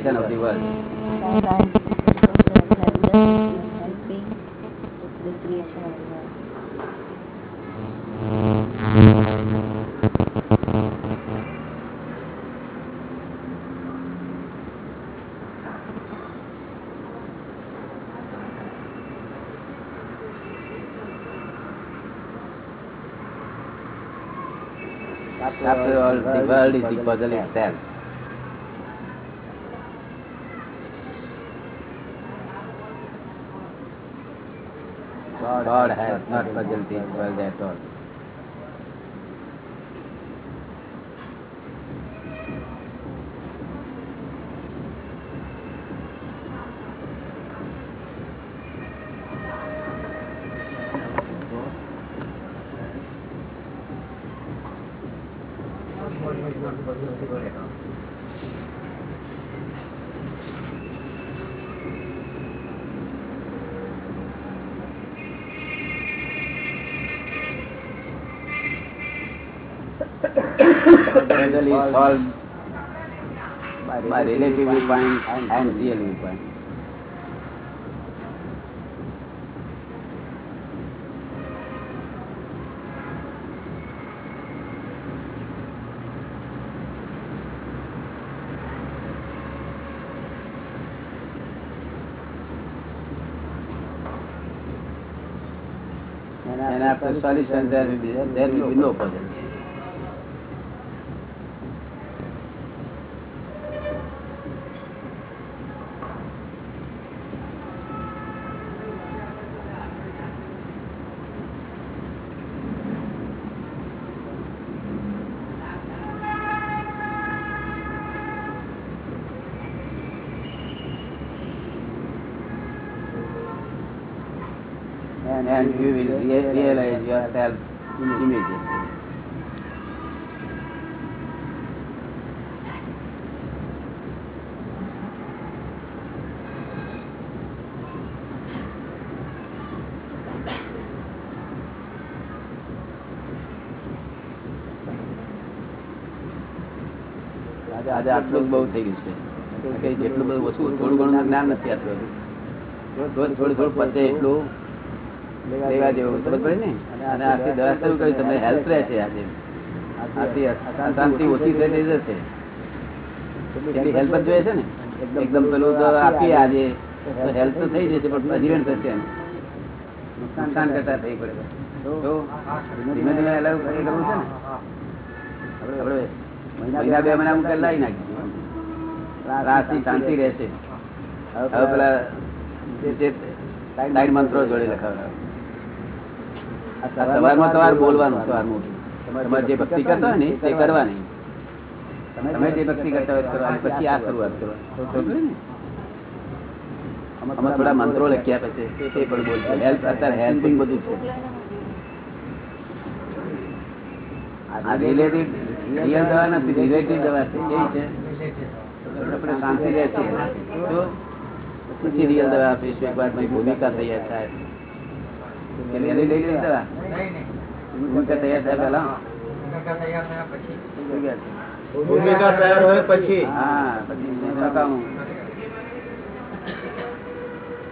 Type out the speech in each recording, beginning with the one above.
creation of the world. After all, the world is the puzzle itself. God has not puzzled this world at all. Is solved by relative viewpoint and real viewpoint. And after solution, there will be, there will be no puzzle. નથી આટલું થોડું થોડું પતે એટલું લેવા જેવું ખબર પડે ને? અને આથી દવા શરૂ કરી તમને હેલ્પ રહે છે આજે આથી અશાંતિ ઓછી થઈ થઈ જશે. એટલી હેલ્પ જ જોઈએ છે ને? એકદમ પેલું તો આપીએ આજે. તો હેલ્પ તો થઈ જશે પણ અજીવન થશે નુકસાન કરતા થઈ પડે તો ધીમે ધીમે અલગ કરી કરવું છે ને? આપણે મહિના બે મહિના કરી લાવી નાખીશું. રાતની શાંતિ રહેશે. હવે પેલા જે સાઈડ મંત્રો જોડે લખાવડા સવારમાં તમારે બોલવાનું. સવારમાં તમારે જે ભક્તિ કરતા હોય ને તે કરવાની. તમે જે ભક્તિ કરતા હોય કરવાની. પછી આ શરૂઆત કરવાની. આમાં થોડા મંત્રો લખ્યા પછી તે પણ બોલશે હેલ્પ અત્યારે હેલ્પિંગ બધું છે. રિલેટિવ રિયલ દવા નથી રિલેટિવ દવા છે. કેવી છે. આપણે શાંતિ રહે છે તો પછી રિયલ દવા આપીશું એક વાર મારી ભૂમિકા તૈયાર થાય કે લઈ લઈ લઈ દવા ભૂમિકા તૈયાર થાય પેલા ભૂમિકા તૈયાર હોય પછી હા પછી નકામું.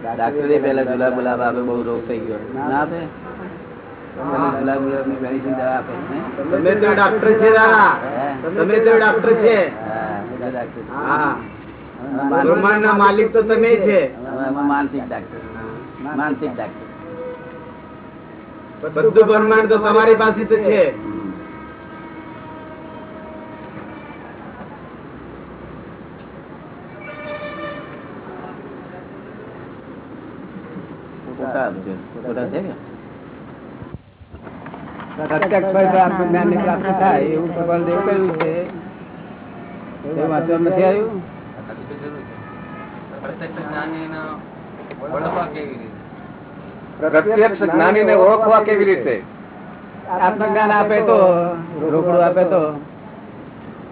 ડાક્ટરે પેલા ગુલાબ ગુલાબ આપે બહુ રોગ થઈ ગયો ના આપે પેલા ગુલાબ ગુલાબની medicine દવા આપે ને? તમે તો ડાક્ટર છે દાદા તમે તો ડાક્ટર છે હા, બધા ડાક્ટર છે. હા બ્રહ્માંડ ના માલિક તો તમે છે. માનસિક ડાક્ટર. માનસિક ડાક્ટર. બધું બ્રહ્માંડ તો તમારી પાસે તો છે? પ્રત્યક્ષ પ્રાપ્તિ થાય એવું ભગવાન દેવ કહ્યું છે. એવું વાંચવા નથી આવ્યું? પ્રત્યક્ષ જ્ઞાની ને ઓળખવા કેવી રીતે? આત્મજ્ઞાન આપે તો રોકડું આપે તો.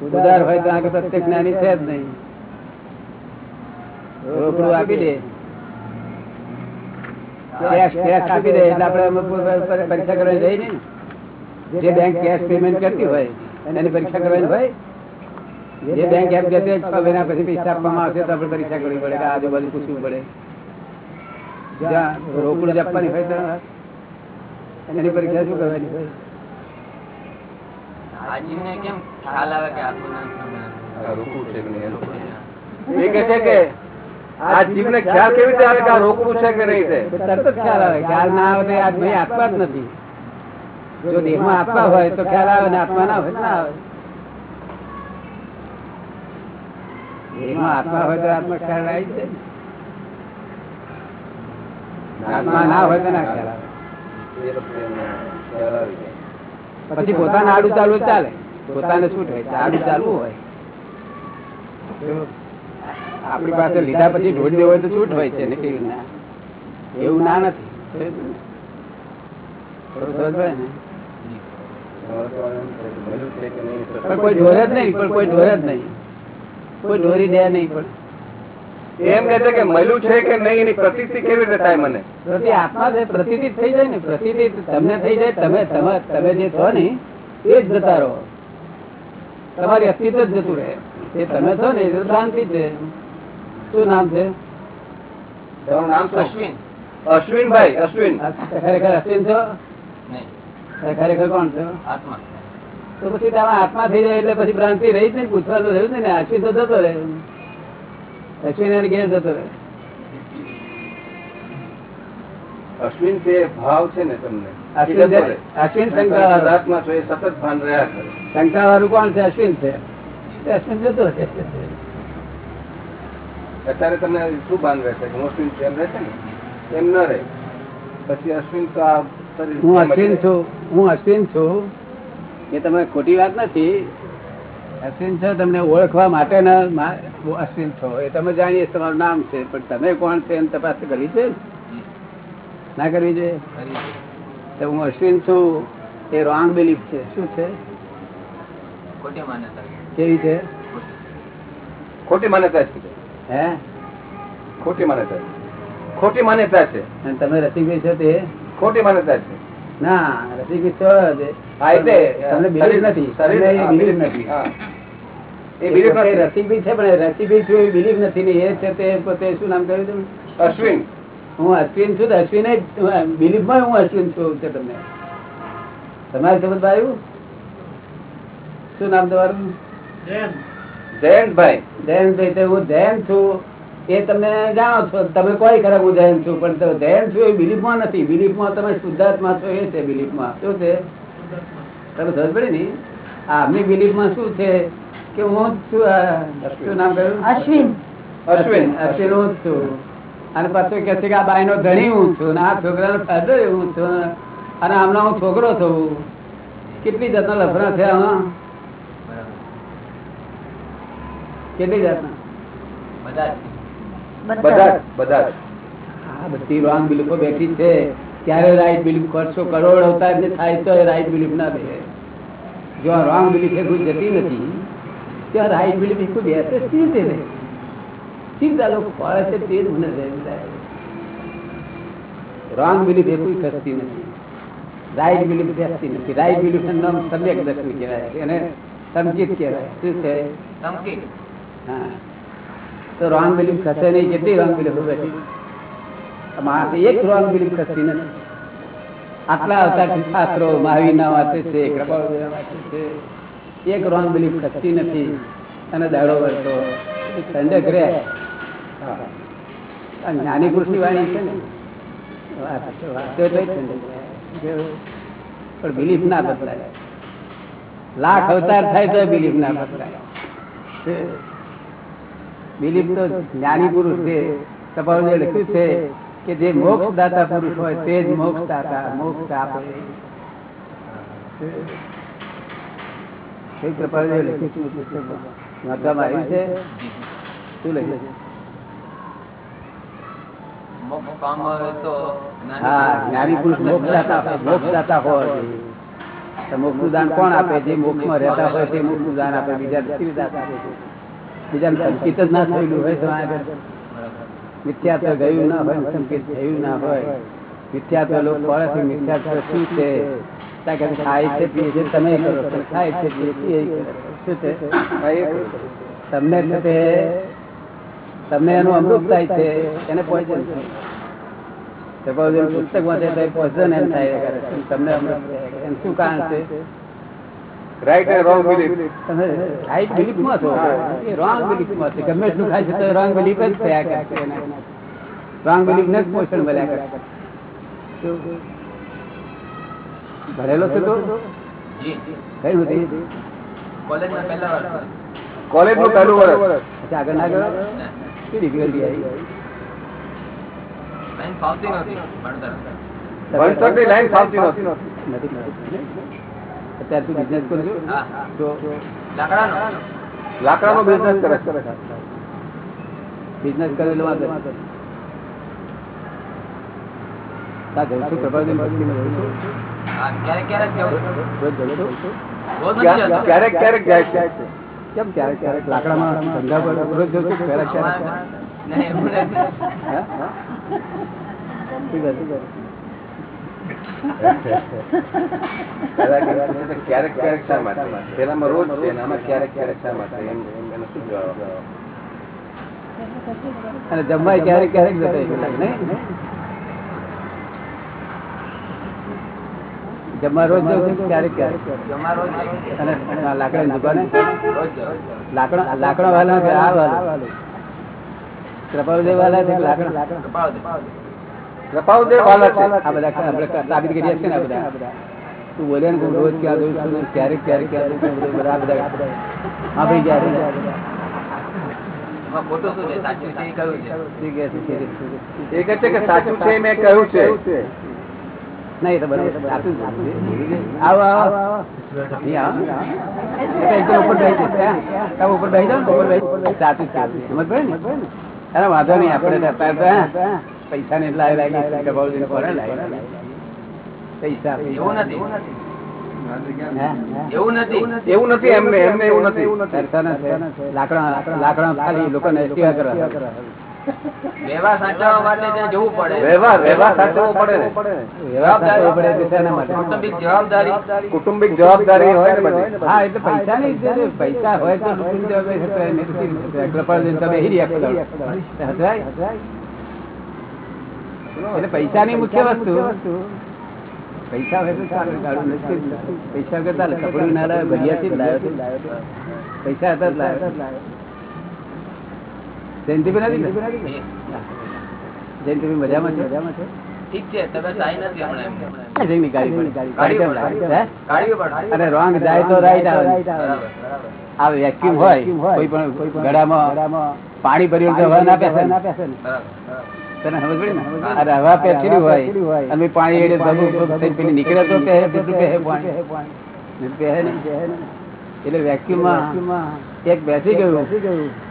ઉદાર હોય તો આગળ પ્રત્યક્ષ જ્ઞાની છે જ નહીં. રોકડું આપી દે. કેશ કેશ આપી દે. એટલે આપણે પરીક્ષા કરવાની રહી ને. જે બેંક કેશ પેમેન્ટ કરતી હોય એની પરીક્ષા કરવાની હોય જે બેંક એમ કે છે મહિના પછી પૈસા આપવામાં આવશે તો આપણે પરીક્ષા કરવી પડે કે આજુબાજુ પૂછવું પડે. જ્યાં રોકડું જ આપવાની હોય ત્યાં એની પરીક્ષા શું કરવાની હોય ખ્યાલ નહીં? એ કહે છે કે આ જીવને ખ્યાલ કેવી રીતે આવે કે રોકવું છે કે નહીં તરત જ ખ્યાલ આવે ખ્યાલ ના આવે તો આ આત્મા જ નથી. જો દેહમાં આત્મા હોય તો ખ્યાલ આવે ને આત્મા ના હોય ના આવે. આત્મા હોય તો આત્મા ખ્યાલ આવી છે. આત્મા ના હોય તો ના ખ્યાલ આવે. પછી પોતાને આડું ચાલવું ચાલે. પોતાને શું થાય? આડું ચાલવું હોય. આપણી પાસે લીધા પછી ઢોળી હોય તો છૂટ હોય છે? ને કેવી ના એવું ના નથી. કોઈ ઢોરે જ નહીં, પણ કોઈ ઢોરે જ નહીં. કોઈ ઢોરી દે નહીં પણ. એમ કહે છે કે મળ્યું છે કે નહીં એની પ્રતિતિ કેવી રીતે થાય મને? પ્રતિ આત્મા છે પ્રતિતિ થઈ જાય ને પ્રતિતિ તમને થઈ જાય તમે તમે તમે જે છો ને એ જ જતા રહો. તમારી અસ્તિત્વ જ જતું રહે. એ તમે છો ને એ તો શાંતિ છે. શું નામ છે? તમારું નામ અશ્વિન. અશ્વિનભાઈ અશ્વિન. આ ખરેખર અશ્વિન છો? નહીં. ખરેખર કોણ છો? આત્મા. તો પછી તમે આત્મા થઈ જાય એટલે પછી ભ્રાંતિ રહી જ નહીં તો રહ્યું ને અશ્વિન તો જતો રહે. અશ્વિન ઘેર જતો રહે. અશ્વિન તે ભાવ છે ને તમને. અશ્વિન એ જતો રહે. અશ્વિન શંકા છો એ સતત ભાન રહ્યા કરે. શંકા વાળું કોણ છે? અશ્વિન છે. અશ્વિન જતો રહે. અત્યારે તમને શું ભાન રહેશે? કે હું અશ્વિન એમ રહેશે ને એમ ન રહે. પછી અશ્વિન તો આ હું અશ્વિન છું. હું અશ્વિન છું. એ તમે ખોટી વાત નથી. અશ્વિન છો તમને ઓળખવા માટે અશ્વિન છો. એ તમે જાણીએ તમારું નામ છે પણ તમે કોણ છે એમ તપાસ કરવી છે? ના કરવી જોઈએ છે. તો હું અશ્વિન છું. એ રોંગ બિલીફ છે. શું છે? ખોટી માન્યતા કેવી છે? ખોટી માન્યતા છે. હે? ખોટી માન્યતા છે. ખોટી માન્યતા છે. અને તમે રસિકભાઈ છો તે? ખોટી માન્યતા છે. ના તમને બિલીફ નથી. બિલીફ રસિકભાઈ છે પણ રસિકભાઈ છું બિલીફ ને એ છે તે પોતે શું નામ કહ્યું તમે અશ્વિન. હું અશ્વિન છું અશ્વિન બિલીફમાં હું અશ્વિન છું છે તમને. તમારી સમજ આવ્યું? શું નામ તમારું? જયંતભાઈ. જયંતભાઈ તો હું જૈન છું. એ તમે જાણો છો તમે કોઈ ખરા હું જૈન છું પણ તો જૈન છું એ બિલીફમાં નથી. બિલીફમાં તમે શુદ્ધાત્મા છો એ છે બિલીફમાં. શું છે? તમે સમજ પડે ને? આ આમની બિલીફમાં શું છે? કે હું છું આ શું નામ કહ્યું? અશ્વિન. અશ્વિન. અશ્વિન. હું જ છું. અને પાછું કે છે કે આ બાઈનો ધણી હું છું અને આ છોકરાનો ફાધર હું છું અને આમનો હું છોકરો છું. કેટલી જાતના લફરા છે આમાં? કેટલી જાતના? બધા. બધા બધા બધી રોંગ બિલીફો બેઠી છે. ત્યારે રાઈટ બિલીફ કરશો કરોડ અવતાર ને થાય તો રાઈટ બિલીફ ના બે. જો આ રોંગ બિલીફ એ કોઈ જતી નથી ત્યાં રાઈટ બિલીફ એ કોઈ બેસે જ નહીં સીધા લોકો ફળે છે તે જ મને રોંગ બિલીફ એ કોઈ નથી. રાઈટ બિલીફ બેસતી નથી. રાઈટ બિલીફનું નામ સમ્યક દર્શન કહેવાય. છે એને સમજીત કહેવાય. શું છે? સમજીત હા. તો રોંગ બિલીફ ખસે નહીં કેટલી રોંગ બિલીફ બેઠી માણસ એક રોંગ બિલીફ ખસતી નથી. આટલા આવતા શાસ્ત્રો મહાવીરના વાંચે છે વાંચે છે. એક રોંગ બિલીફ ખસતી નથી. અને દાડો વળતો ઠંડક રહે જ્ઞાની પુરુષની વાણી છે ને. પણ બિલીફ ના બદલાય. લાખ અવતાર થાય તો બિલીફ ના બદલાય. બિલીફ તો જ્ઞાની પુરુષ છે. કપાળે લખ્યું છે કે જે મોક્ષ દાતા પુરુષ હોય તે જ મોક્ષ દાતા મોક્ષ આપે. લખ્યું છે. વાંચવામાં આવ્યું છે. શું લખ્યું છે? મોક્ષ જ્ઞાની પુરુષ. મોક્ષ દાતા મોક્ષનું દાન કોણ આપે? જે મોક્ષમાં રહેતા હોય તે મોક્ષનું દાન આપે બીજા કેવી આપે આપે બીજાને સંકેત જ ના થયેલું હોય તો આગળ. મિથ્યાત્વ ગયું ના હોય, સંકેત થયું ના હોય. મિથ્યાત્વ લોકો પડે છે મિથ્યાત્વ શું છે? ખાય છે, પીએ છે, તમે કરો. ખાય છે, પીએ છે, એ કરે. છે. શું છે. તમને તે તમને એનું અમૃત થાય છે, એને પોઈઝન પુસ્તકમાં છે તો પોઈઝન એમ થાય. તમને અમૃત એમ શું કારણ છે? તમે રાઈટ બિલીફમાં છો? એ રોંગ બિલીફમાં છે. ગમે એટલું ખાય છે તો રોંગ બિલીફ જ થયા કરે. રોંગ બિલીફ ને જ પોષણ મળ્યા કરે. ભરેલો છે તો? કઈ હતી કોલેજમાં પહેલા પહેલું વર્ષ. અચ્છા આગળ ના ગયો શું ડિફિકલ્ટી આવી લાઈન ફાવતી નહોતી ભણતર. ની લાઈન ફાવતી નથી. અત્યારે તું બિઝનેસ કરું છું તો લાકડાનો? બિઝનેસ કરે. બિઝનેસ કરેલો વાંધો. ક્યારેક ક્યારેક જાય છે. કેમ ક્યારેક ક્યારેક? લાકડામાં ધંધા પર રોજ જઉં છું ક્યારેક ક્યારેક. ક્યારેક ક્યારેક શા માટે? પેલામાં રોજ છે આમાં ક્યારેક ક્યારેક શા માટે? એમ એમ એનો શું જવાબ અને જમવાય ક્યારેક ક્યારેક જતા નહીં? જમવા રોજ ક્યારેક ક્યારેક. જમવા રોજ અને આ લાકડાની દુકાને? રોજ જાઉં. લાકડા લાકડા વાળા આ વાળા. કૃપાળુદેવ વાળા કે લાકડા? કૃપાળુદેવ વાલા છે. આ બધા આપણે સાબિત કરીએ છીએ ને આ બધા. તું બોલે ને રોજ ક્યાં જઉં છું ને ક્યારેક ક્યારેક ક્યાં જઉં છું બધું બધા બધા. હા ભાઈ ક્યારે એમાં ખોટું શું છે? સાચું છે અરે વાંધો નહીં આપણે પૈસા ને એટલા લાગી. પૈસા એવું નથી. એવું નથી. એવું નથી. એમને એમને એવું નથી. લાકડા લાકડા ખાલી લોકોને સેવા કરવા. વ્યવહાર સાચવવા માટે ત્યાં જવું પડે. વ્યવહાર વ્યવહાર સાચવવો પડે ને. વ્યવહાર સાચવવો પડે એટલે શેના માટે? કૌટુંબિક જવાબદારી. કુટુંબિક જવાબદારી હોય ને હા એટલે પૈસા નહીં પૈસા હોય તો કુટુંબ જવાબદારી તમે આપો. હસવાય? પૈસાની મુખ્ય વસ્તુ. પૈસા પૈસા કરતા કપડું ના લાવે ભરિયાથી જ લાવ્યો પૈસા હતા જ લાવ્યો જયંતિભાઈ નથી? જયંતિભાઈ મજામાં છે? મજામાં છે. પણ ભર્યું હવા ના? પેસે ને. બરાબર. તને સમજ અરે હવા પેચડી હોય અને પાણી નીકળે તો એટલે વેક્યુમ વેક્યુમમાં એક બેસી ગયું.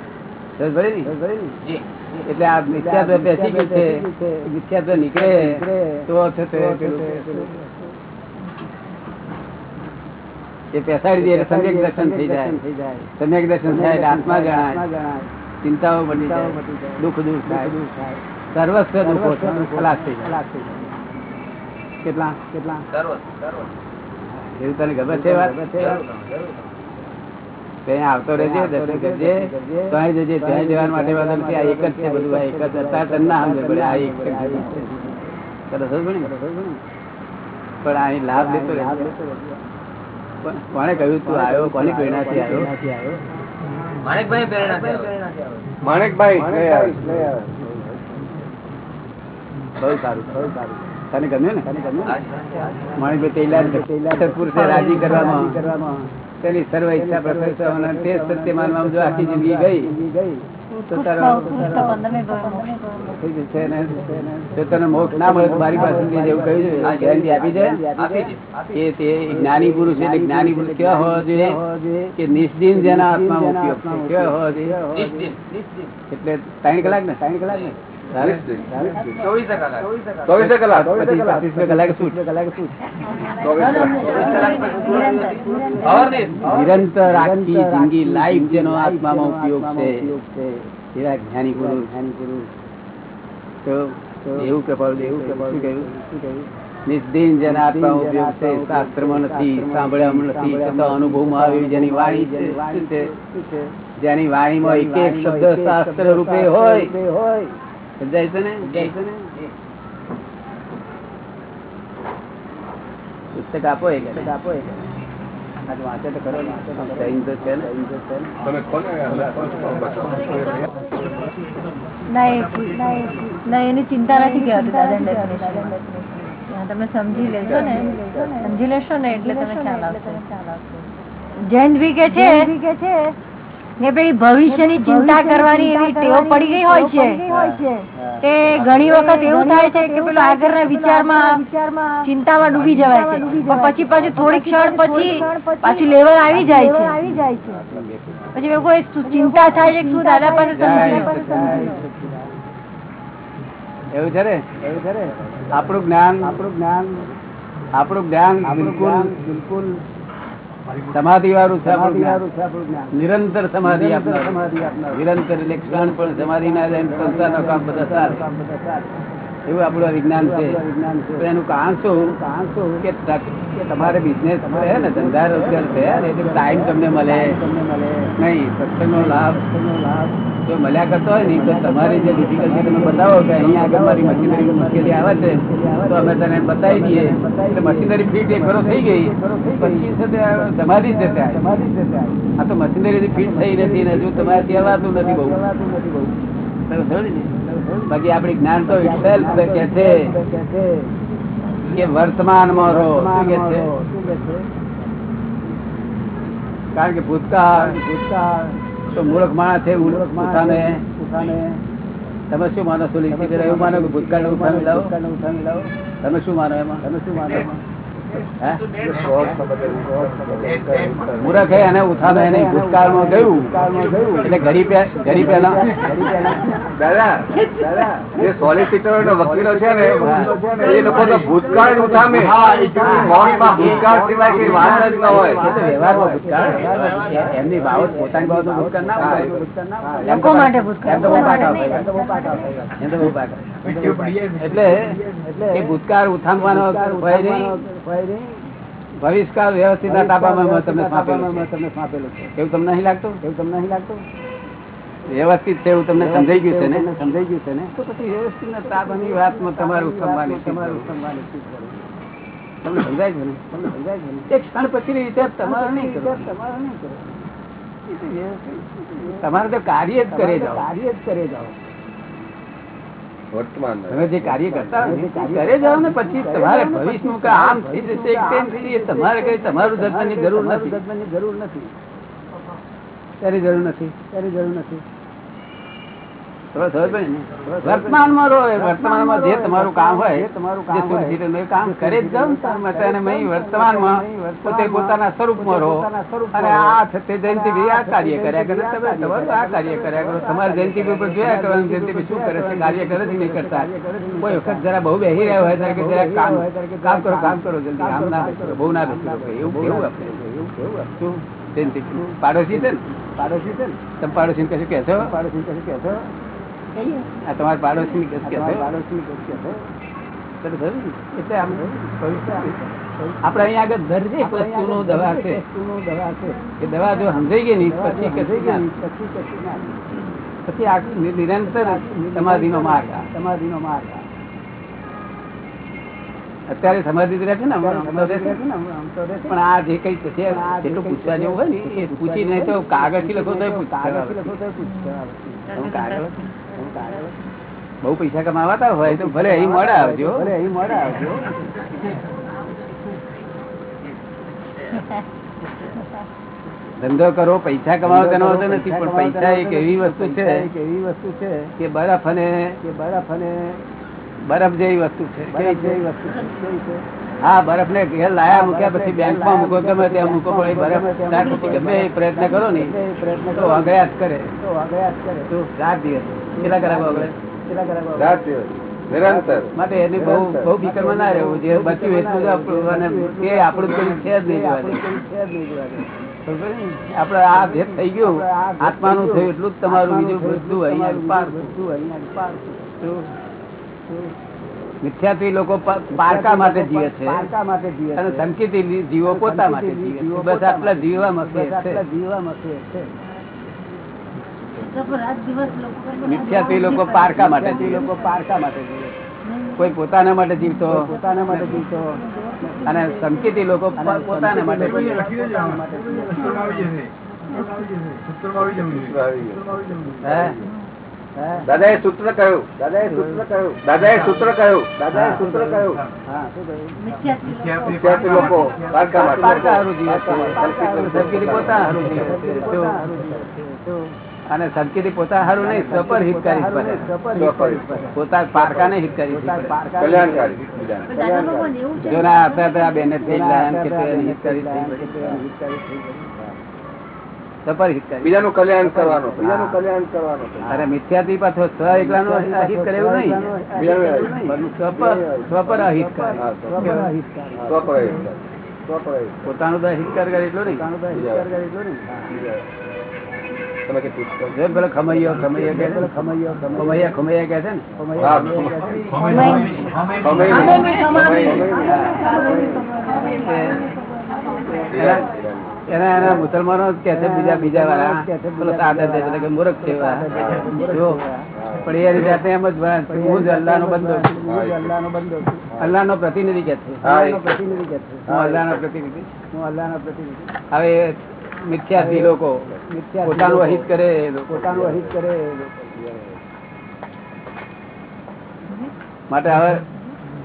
એટલે આ મિથ્યાત્વ બેસી ગયું છે. મિથ્યાત્વ નીકળે. તો છે તે પેલું એ પેસાડી દે એટલે સમ્યક દર્શન થઈ જાય. સમ્યક દર્શન થાય આત્મા જણાય ચિંતાઓ બની જાય. દુઃખ દૂર થાય. સર્વસ્વ દુઃખો ખલાસ થઈ જાય. કેટલા? કેટલા? સર્વ સર્વ એવું તને ખબર છે વાત? ત્યાં આવતો રહેજે દર્શન કરજે. ત્યાં જજે ત્યાં જવા માટે વાત નથી આ એક જ છે બધું આ એક જ હતા તને ના સમજ પડે આ એક સરસ? પણ અહીં લાભ લેતો કોને કહ્યું તું આવ્યો? કોની પ્રેરણાથી આવ્યો? માણેકભાઈ પ્રેરણા છે માણેકભાઈ બહુ સારું. બહુ સારું. તને ગમ્યું ને? તને ગમ્યું. માણિકભાઈ પુરુષે રાજી કરવામાં. તેની સર્વ ઈચ્છા પ્રસન્ન તે સત્ય માનવામાં જો આખી જિંદગી ગઈ તો તને મોક્ષ ના મળે મારી પાસે જેવું કહ્યું છે આ ગેરંટી આપી છે? તે જ્ઞાની પુરુષ એટલે જ્ઞાની પુરુષ કેવા હોવા જોઈએ કે નિષ્દિન જેના છે? કેવા હોવા જોઈએ? એટલે ત્રણ કલાક ને ત્રણ કલાક ને? ચોવીસ કલાક. નિરંતર. આખી જિંદગી લાઈફ જેનો આત્મામાં ઉપયોગ છે. એવા જ્ઞાની પુરુષ. તો એવું કૃપાલ એવું શું કહ્યું? શું કહ્યું? નિર્દિન જેના આત્મા ઉપયોગ છે. શાસ્ત્રમાં નથી સાંભળ્યામાં નથી છતાં અનુભવમાં આવી જેની વાણી છે. છે. જેની વાણીમાં એક એક શબ્દ શાસ્ત્ર રૂપે હોય. સમજાય છે ને? પુસ્તક આપો એક આપો એક આજ વાંચે તો ખરો ને? તો છે ને? તમે કોને ના એ એની ચિંતા નથી કહેવાતું દાદા. તમે સમજી લેશો ને? સમજી લેશો ને? એટલે તમે ખ્યાલ આવશે. જૈન ભી કે છે? કે પેલી ભવિષ્યની ચિંતા કરવાની એવી ટેવ પડી ગઈ હોય છે. તે ઘણી વખત એવું થાય છે કે પેલો આગળના વિચારમાં ચિંતામાં ડૂબી જવાય છે. પણ પછી પાછું થોડીક ક્ષણ પછી પાછું લેવલ આવી જાય છે. પછી શું ચિંતા થાય છે શું દાદા પાસે સમજી એવું છે ને એવું છે ને? આપણું જ્ઞાન આપણું જ્ઞાન આપણું જ્ઞાન બિલકુલ બિલકુલ સમાધિ વાળું નિરંતર સમાધિ નિરંતર એટલે ક્ષણ પણ સમાધિ ના જાય ને સંસારનો કામ બધા સારું. એવું આપણું વિજ્ઞાન છે. એનું કારણ શું? કે તમારે બિઝનેસ છે ને ધંધા રોજગાર છે એટલે ટાઈમ તમને મળે. નહીં સત્સંગનો લાભ. જો મળ્યા કરતો હોય ને તો તમારી જે ડિફિકલ્ટી તમે બતાવો કે અહીંયા આગળ મારી મશીનરી મુશ્કેલી આવે છે તો અમે તને બતાવી દઈએ. એટલે મશીનરી ફીટ એક વરસ થઈ ગઈ પછી તમારી જ જશે આ તો મશીનરી ફીટ થઈ નથી ને હજુ તમારે કહેવાતું નથી બહુ? બાકી આપણી જ્ઞાન તો ઇટસેલ્ફ કે છે કે વર્તમાનમાં રહો શું કે છે? કારણ કે ભૂતકાળ ભૂતકાળ તો મૂર્ખ માણસ છે મૂળખ પોતાને તમે શું માનો છો એવું માનો ભૂતકાળ ઉઠાવી લાવો. તમે શું માનો એમાં? તમે શું માનો એમાં? મૂર્ખ હે અને ઉઠાનો એને ભૂતકાળમાં ગયું. એટલે ઘડી પે- ઘડી પહેલા દાદા જે સોલિસિટર ને વકીલો છે ને એ લોકો તો ભૂતકાળ ઉઠામે. ભૂતકાળ સિવાય કઈ વાત જ ન હોય. વ્યવહારમાં ભૂતકાળ. એમની બાબત પોતાની બાબત ભૂતકાળ ના હોય. લોકો માટે ભૂતકાળ. એમ તો બહુ પાકા એમ તો બહુ પાકા. એટલે એ ભૂતકાળ ઉઠામવાનો ભય નહીં. ભવિષ્યકાળ વ્યવસ્થિત તાબામાં તમને સાંપેલું છે. એવું તમને નહીં લાગતું? એવું તમને નહીં લાગતું? વ્યવસ્થિત છે એવું તમને સમજાઈ ગયું છે ને? સમજાઈ ગયું છે ને? તો પછી વ્યવસ્થિત તાબાની વાતમાં તમારે ઉઠાવવાની તમારે ઉઠાવવાની તમને સમજાય છે ને? તમને સમજાય છે ને? એક ક્ષણ પછી વિચાર તમારે નહીં તમારો નહીં કરો. તમારે તો કાર્ય જ કરે જાઓ. કાર્ય જ કરે જાઓ. વર્તમાન તમે જે કાર્ય કરતા હોય ને, જાઓ ને પછી તમારે ભવિષ્યનું કે આમ થઈ જશે કે તેમ થઈ જશે, તમારે કઈ તમારું જજમેન્ટની જરૂર નથી. જરૂર નથી. તેની જરૂર નથી. તેની જરૂર નથી. ને? વર્તમાનમાં રહો વર્તમાનમાં જે તમારું કામ હોય તમારું કામ કામ કરે જ વર્તમાનમાં પોતે પોતાના સ્વરૂપમાં રહો. અને આ તે જયંતિ આ કાર્ય કર્યા કરે તમે તમારું આ કાર્ય કર્યા કરો. તમારે જયંતિ ઉપર જોયા કરવાનું જયંતિ શું કરે છે કાર્ય કરે છે નહીં કરતા. કોઈ વખત જરા બહુ બેસી રહ્યા હોય ત્યારે જરા કામ કામ કરો કામ કરો જલ્દી આમ ના બહુ ના બેસી એવું કેવું આપણે શું? જયંતિ પાડોશી છે ને? પાડોશી છે ને? તમે પાડોશી કશું કહેશો? પાડોશી કશું કહેશો? તમારા પાડોશી ની કહેશો પાડોશી ની કહેશો એટલે આમ ભવિષ્ય અહીંયા આગળ દરેક વસ્તુનો દવા છે. એ દવા જો સમજાઈ ગઈ ને. પછી નિ- માર્ગ માર્ગ અત્યારે સમાધિ રહે છે ને. પણ આ જે કઈ છે જેટલું પૂછવા જેવું હોય ને એ પૂછી નહીં તો કાગળથી લખો તો કાગળથી લખો તો કાગળ? કાગળ બહુ પૈસા કમાવાતા હોય તો ભલે અહીં મોડા આવજો. ભલે અહીં મોડા આવજો. ધંધો કરો પૈસા કમાવો તેનો વાંધો નથી પણ પૈસા એક એવી વસ્તુ છે એવી વસ્તુ છે કે બરફ અને કે બરફ અને બરફ જેવી વસ્તુ છે. કેવી છે? હા બરફ ને ઘેર લાયા મૂક્યા પછી બેંકમાં મૂકો ગમે ત્યાં મૂકો પણ બરફ ગમે પ્રયત્ન કરો ને તો વગડ્યા જ કરે. તો વગડ્યા જ કરે. તો ચાર દિવસ. કેટલા કરાવો વગડે કેટલા કરાવો રાત નિરંતર. માટે એની બહુ બહુ ફિકરમાં ના રહેવું જે બચ્યું એટલું આપણું આપણું પેલું છે જ નહીં જોવા દે. ખબર ને? આપણે આ ભેદ થઈ ગયું. આત્માનું થયું એટલું જ તમારું બીજું બધું અહીંયા? મિથ્યાત્વી લોકો પારકા માટે જીવે છે. અને. સંકેતી જીવો પોતા માટે જીવે બધા બસ આટલા જીવવામાં બસ છે. આટલા જીવવામાં છે. છે. મિથ્યાત્વી લોકો પારકા માટે લોકો પારકા માટે કોઈ પોતાના માટે જીવતો. પોતાના માટે જીવતો. અને સંકેતી લોકો પોતાના માટે સંકેતી જીવે. લોકો પોતાના માટે જીવે છે. હે? હે? દાદા એ સૂત્ર કહ્યું. દાદાએ સૂત્ર કહ્યું. દાદા એ સૂત્ર કહ્યું. દાદાએ સૂત્ર કહ્યું. હા. શું કહ્યું? વિદ્યાર્થી લોકો પારકા માટે પારકા હારું જીવે. છે. હારું સંકેતી પોતા અને સંકેતી પોતા સારું નહીં સપર હિતકારી. પોતા પારકા ને હિતકારી. જો ના હતા તો આ બેને બીજાનું કલ્યાણ કરવાનું. બીજાનું કલ્યાણ કરવાનું. અરે મિથ્યાથી પાછો સ્વ એકલાનો અહિત કરે એવું નહીં. સ્વપર સ્વપર અહિતકારી હા, સ્વપર હિતકારી. સ્વપ્રયત્ન. સ્વપર હિત. પોતાનું તો અહિતકાર કરે એટલું નહીં. પોતાનું તો હિતકાર કરે એટલું નહીં. તમે કે પૂછતો. પેલો ખમૈયો ખમૈયો કે પેલો ખમૈયો, ખમૈયો. ખમૈયા ખમૈયા કે છે ને? એના- એના એના મુસલમાનો કે છે બીજા બીજા વાળા. પેલો સાદા છે એટલે કે મૂર્ખ છે પણ એ રીતે એમ જ ભણે હું જ અલ્લાહનો બંદો છું. હું જ અલ્લાહનો બંદો છું. અલ્લાહનો પ્રતિનિધિ કે છે. હા, પ્રતિનિધિ કે છે. હું અલ્લાહનો પ્રતિનિધિ. હું અલ્લાહનો પ્રતિનિધિ. હવે મિથ્યાથી લોકો પોતાનું અહિત કરે પોતાનું અહિત કરે માટે હવે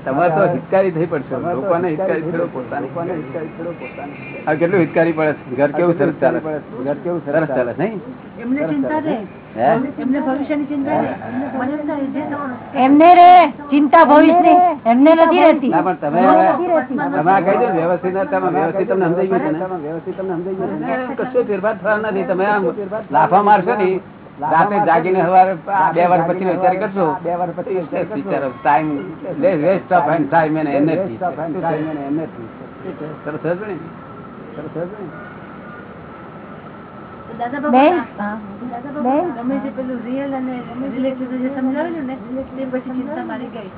તમારે તો હિતકારી થઈ પડશે. લોકોને હિતકારી થયો પોતાને હિતકારી થયો પોતાને. કેટલું હિતકારી પડે? ઘર કેવું સરસ ચાલે? ઘર કેવું સરસ ચાલે નહીં? એમને ચિંતા? એમને રે ચિંતા ભવિષ્યની. એમને નથી રહેતી. પણ તમે તમે આ કહી દો વ્યવસ્થિત તમે વ્યવસ્થિત તમને સમજાઈ ગયું છે વ્યવસ્થિત તમને સમજાઈ ગયું કશું ફેરફાર થવાનો નથી તમે આમ લાફા મારશો ને રાતે જાગીને સવારે બે વાર પછી વિચાર કરશો? બે વાર પછી વિચાર time waste of time and energy? સરસ ને? સરસ ગઈ.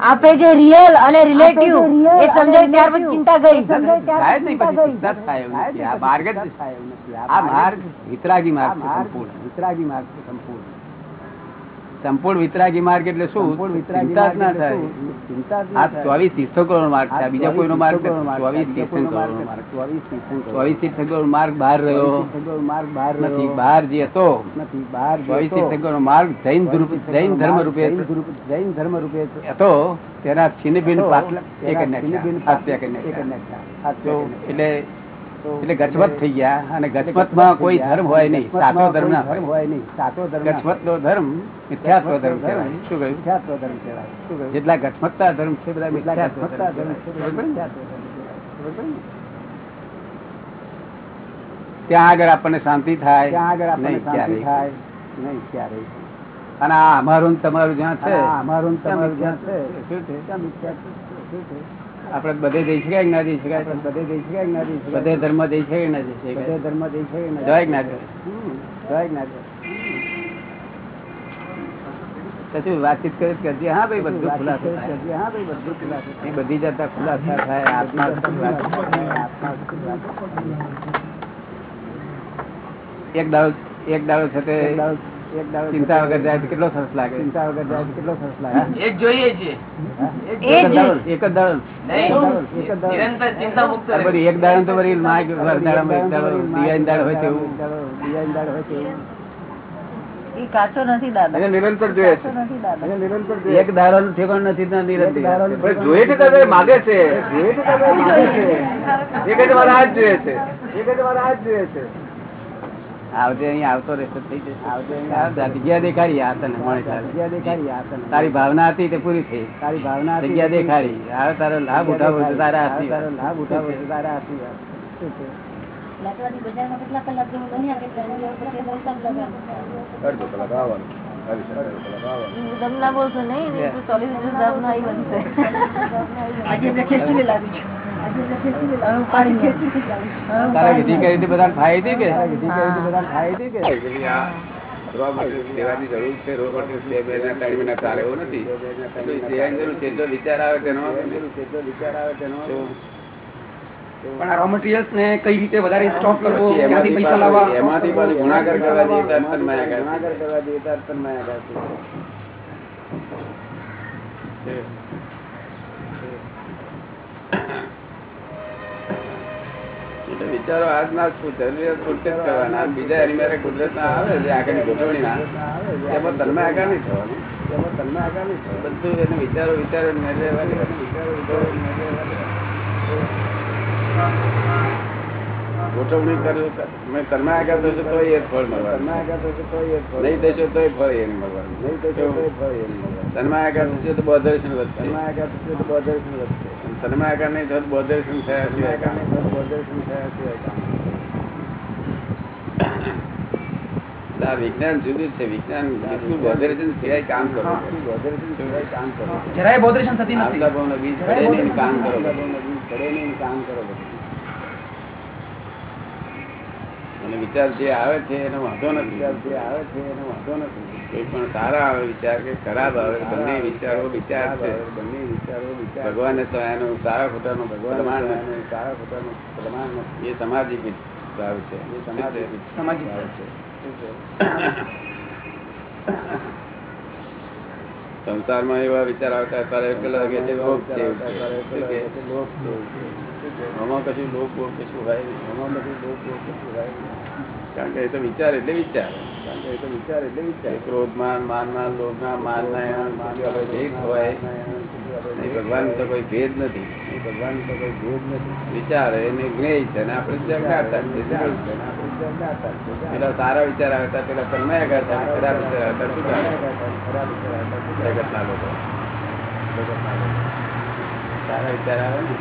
આપે જે રિયલ અને રિલેટિવ એ સમજાય ત્યાર પછી ચિંતા ગઈ. થાય નહીં પછી ચિંતા થાય એવું આ માર્ગ જ થાય એવું નથી. આ માર્ગ વિતરાગી માર્ગ છે સંપૂર્ણ. વિતરાગી માર્ગ છે સંપૂર્ણ. સંપૂર્ણ વિતરાગી માર્ગ એટલે શું? ચિંતા ના થાય. આ ચોવીસ તીર્થંકરો નો માર્ગ છે? બીજા કોઈનો માર્ગ ચોવીસ. ચોવીસ તીર્થંકરો. માર્ગ બહાર રહ્યો. માર્ગ બહાર નથી બહાર જે હતો. નથી બહાર ચોવીસ હતો. નો માર્ગ જૈન ધર્મ જૈન ધર્મ રૂપે જૈન ધર્મ- રૂપે હતો. તેના કરી નાખ્યા. એટલે એટલે ગચમત થઈ ગયા અને ગચમતમાં કોઈ ધર્મ હોય નહીં સાચો ધર્મ ના હોય નહીં સાચો ધર્મ ગચમત નો ધર્મ મિથ્યાત્વ ધર્મ કહેવાય. શું કહ્યું? મિથ્યાત્વ ધર્મ કહેવાય. જેટલા ગચમતતા ધર્મ છે બધા જેટલા ધર્મ છે? ત્યાં આગળ આપણને શાંતિ થાય ત્યાં આગળ આપણને શાંતિ થાય નહીં ક્યારે અને આ અમારું ને તમારું જ્યાં છે અમારું તમારું જ્યાં છે, શું છે? ત્યાં મિથ્યાત્વ શું છે? આપણે બધે જઈ શકાય ના જઈ શકાય? બધે જઈ શકાય ના જઈ શકાય? બધે ધર્મ જઈ શકાય ના જઈ બધે ધર્મ જઈ શકાય ના જાય ના શકાય? કે ના? પછી વાતચીત કરી કરજે. હા ભાઈ બધું ખુલાસો કરજે. હા ભાઈ, બધું ખુલાસો એ બધી જતા ખુલાસા થાય. આત્મા એક દાડો એક દાડો છે તે ચિંતા વગર જાય તો કેટલો સરસ લાગે? ચિંતા વગર જાય તો કેટલો સરસ લાગે? એક જોઈએ છે. એક જ દળ એક જ દાડો તો વળી ના કે વરદાડામાં એક દાડો હોય તેવું દાડો હોય તેવું. કાચો નથી દાદા. એને નિરંતર જોઈએ છે. નથી નિરંતર જોઈએ. એક દાડો નું નથી ત્યાં નિરંતર. પણ જોઈએ છે દાદા માગે છે. જોઈએ તો દાદા માગે છે. એ કહે છે મારે જોઈએ છે. એ કહે છે મારે જોઈએ છે. આવજે અહીં આવતો રહેશે થઈ જશે. આ જગ્યા દેખાડી આ તને મળે જગ્યા દેખાડી આ તને. તારી ભાવના હતી તે પૂરી થઈ. તારી ભાવના હતી જગ્યા દેખાડી. હવે તારો લાભ ઉઠાવો છે તારા તારો લાભ ઉઠાવો છે તારા આશીર્વાદ. અડધો કલાક આવવાનું આવી શકે અડધો કલાક આવવાનું દમ ના બોલશો નહીં નહીં તો સોલિસિટર સાહેબ ના આવી બનશે આજે મેં ખેંચી લાવી છું. હવે ઉપાડી ખેંચી તારા વિધિ કરી હતી બધાને ફાઈ હતી કે? તારા વિધિ કરી હતી બધાને ખાઈ હતી કે? રો મટીરિયલ લેવાની જરૂર છે રો મટીરિયલ બે મહિના ત્રણ મહિના ચાલે એવું નથી. એટલું લેવાની છે વિચાર આવે તેનો. વિચાર આવે તેનો. પણ આ રો મટીરિયલ્સ ને કઈ રીતે વધારે સ્ટોક કરવો ક્યાંથી એમાંથી પૈસા લાવવા? એમાંથી પાછું ગુણાકાર કરવા જઈએ ત્યારે ગુણાકાર કરવા જઈએ ત્યારે તન્માયાકાર છે. એટલે વિચારો આજ ના જ જરૂરિયાત પૂરતી જ કરવાના. બીજા એની મેરે કુદરત ના આવે છે આગળની ગોઠવણી ના એમાં તન્મય આગળ નહીં થવાનું. એમાં તન્મય આકાર નહીં બધું એને વિચારો વિચારો મેળવે લેવાની વિચારો વિચારો મેળવે. ગોઠવણી કરો તમે આગળ થશો તો એ ફળ મળવાનું. નહીં થશો તો ફળ એ નહીં મળવાનું. નહીં થશો તો ફળ એને મળવાનું. તન્મય આગળ થશે તો બોધર્શન વધશે. તન્મય આગળ થશે તો બોધર્શન વધશે. તન્મય આગળ નહીં થશે બોધર્શન થયા સિવાય કામ. બોધર્શન થયા સિવાય કામ આ વિજ્ઞાન જુદું છે વિજ્ઞાન બિલકુલ બોધરેશન સિવાય કામ કરો કામ કરો જરાય બોધરેશન થતી નથી. પડે નહીં કામ કરો પડે નહીં કામ કરો અને વિચાર જે આવે છે એનો વાંધો નથી. વિચાર જે આવે છે એનો વાંધો નથી. કોઈ પણ સારા આવે વિચાર કે ખરાબ આવે બંને વિચારો વિચાર છે. બંને વિચારો વિચાર ભગવાને તો એનું સારા ખોટાનો ભગવાન સારા ખોટાનો પ્રમાણ નથી. એ સામાજિક ભાવ છે. એ સામાજિક સામાજિક ભાવ છે. સંસારમાં એવા વિચાર આવતા ત્યારે પેલા કે છે લોક છે? આમાં કશું લોક બોભ કશું હોય. આમાં કશું લોક બોભ કશું હોય. કારણ કે એ તો વિચાર એટલે વિચાર. કારણ કે એ તો વિચાર એટલે વિચાર. ક્રોધ માન માન ના લોભ ના માન ના ભેદ હોય. ભગવાન તો કોઈ ભેદ નથી. ભગવાન તો કોઈ ભેદ નથી. વિચાર એને જ્ઞેય છે અને આપણે જગાડતા પેલા સારા વિચાર આવતા પેલા તન્મય કરતા ખરાબ વિચાર આવતા શું? જગતના લોકો. જગતના લોકો. સારા વિચાર આવે ને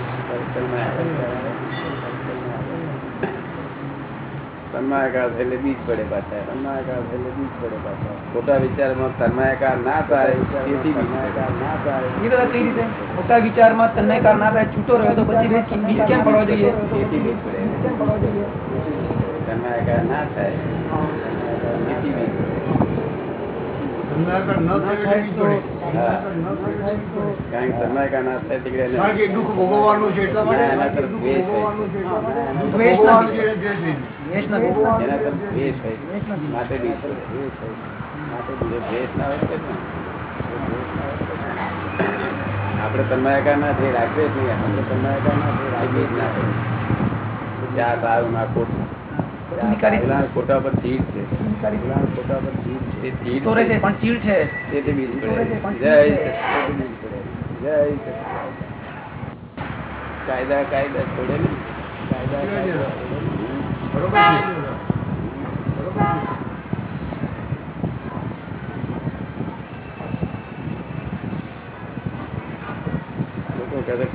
તન્માયકાર એટલે બીજ પડે પાછા તન્માયકાર એટલે બીજ પડે પાછા ખોટા વિચારમાં તન્માયકાર ના થાય તેથી બીજ પડે. ના થાય એ દાદા કઈ રીતે મોટા વિચારમાં તન્મયકાર ના થાય છૂટો રહ્યો તો પછી બીજ બીજ કેમ પડવો જોઈએ તેથી બીજ પડે તન્માયકાર ના થાય તેથી બીજ પડે. ધંધાકર ન થાય એટલે બીજ પડે. હા. કારણ કે તન્માયકાર ના થાય તે એટલે કારણ કે દુઃખ ભોગવવાનું છે એટલા માટે એના દ્વેષ હોય દ્વેષ હોય માટે દ્વેષ ના હોય તો ના. આપણે તન્માયકા ના થઈ નહીં આપણે તન્માયકાર ના થઈ રાગદ્વેષ ના થઈ ખોટું ખોટા પર ચીડ છે ખોટા પર ચીડ છે તે ચીડ તો રહે છે પણ ચીડ છે તે તે બીજ પડે જય સચિદાનંદ. જય સચિદાનંદ. કાયદા કાયદા છોડે ને કાયદા અમે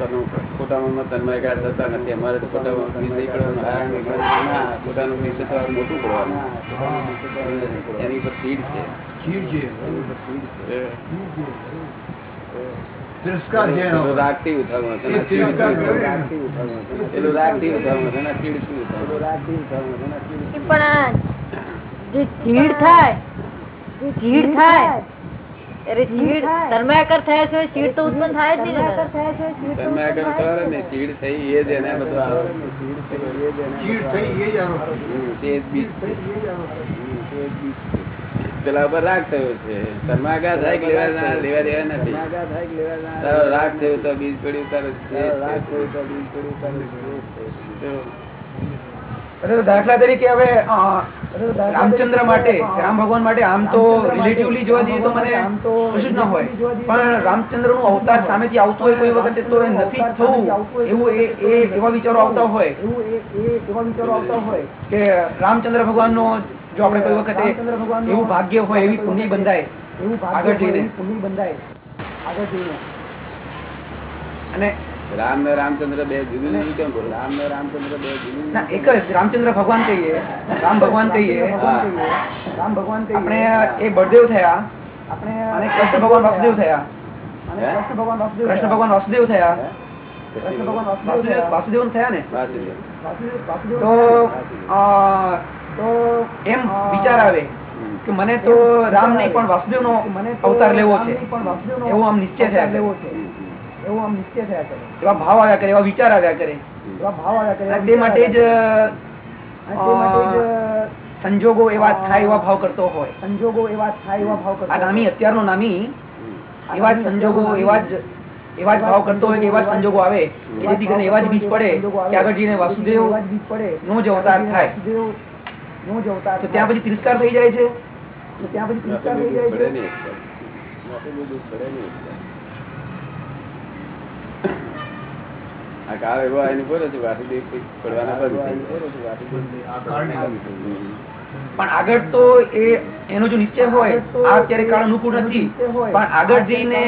ખોટામાં તન્મયકાર થતા નથી. અમારે તો ખોટામાં બીજ નહીં પડવાનું હારણ નહીં પડવાનું. ના ખોટાનું તો મોટું પડવાનું. એની પર તીડ છે. એની પર તીડ છે. તિરસ્કાર છે એનો. પેલું છે તિરસ્કાર ચીડથી કરે. છે. પેલું રાગથી ઉઠાવવાનું છે ને ચીડથી ઉઠાવવાનું. રાગથી ઉઠાવવાનું છે ને ચીડથી પણ જે ચીડ થાય ચીડ થાય અરે ચીડ તન્માયાકાર થયા છે ચીડ તો ઉત્પન્ન થાય જ નહીં ને દાદા. ને ચીડ થઈ એ જ એને બધું આવે. ચીડ થઈ એ જ આરોપ. હમ, તે બીજ એ જ આરોપ. હમ, તે જ બીજ છે. પેલા ઉપર રાગ થયો છે. તન્માયકાર થાય લેવા લેવા દેવા નથી. તારો રાગ થયો તો બીજ પડ્યું તારો રાગ થયું તો બીજ પડ્યું તારો દાખલા તરીકે હવે રામચંદ્ર માટે રામ ભગવાન માટે આમ તો રિલેટિવલી જોવા જઈએ તો મને કશું જ ન હોય. પણ રામચંદ્રનું અવતાર સામેથી આવતું હોય કોઈ વખતે તો એ નથી થવું. એવું એ એ એવા વિચારો આવતા હોય. એવું એ એ એવા વિચારો આવતા હોય. કે રામચંદ્ર ભગવાન નો જો આપણે કોઈ વખતે એવું ભાગ્ય હોય એવી પુણ્ય બંધાય એવું આગળ જઈને. પુણ્ય બંધાય. આગળ જઈને. અને રામ ને રામચંદ્ર બે જુદી નહીં કેમ બોલો? રામ ને રામચંદ્ર બે જુદી ના એક જ રામચંદ્ર ભગવાન કહીએ રામ ભગવાન કહીએ. રામ ભગવાન આપણે એ બળદેવ થયા. આપણે અને કૃષ્ણ ભગવાન વાસુદેવ થયા. અને કૃષ્ણ ભગવાન વાસુદેવ કૃષ્ણ ભગવાન વાસુદેવ થયા. કૃષ્ણ ભગવાન વાસુદેવ વાસુદેવ થયા. ને? વાસુદેવ. તો તો એમ વિચાર આવે કે મને તો રામ નહીં પણ વાસુદેવ નો અવતાર લેવો છે. એવો આમ નિશ્ચય થયા. લેવો છે. એવો આમ નિશ્ચય થયા કરે. એવા ભાવ આવ્યા કરે એવા વિચાર આવ્યા કરે. એવા ભાવ આવ્યા કરે તે માટે જ સંજોગો એવા થાય એવા ભાવ કરતો હોય. સંજોગો એવા થાય એવા ભાવ કરતો આ નામી અત્યારનો નામી એવા જ સંજોગો એવા જ એવા જ ભાવ કરતો હોય કે એવા સંજોગો આવે કે જેથી કરીને એવા જ બીજ પડે કે આગળ જઈને વાસુદેવ નો જ અવતાર થાય. તો ત્યાં પછી તિરસ્કાર થઈ જાય છે? તો ત્યાં પછી તિરસ્કાર થઈ જાય છે નહીં એકવાર. માથેનું દુઃખ પડે નહીં એકવાર. આ કાળ એવો આવીને બોલો છે વાસુદેવ પડવાના. પણ આગળ તો એ એનો જો નિશ્ચય હોય આ અત્યારે કાળ અનુકૂળ નથી. પણ આગળ જઈને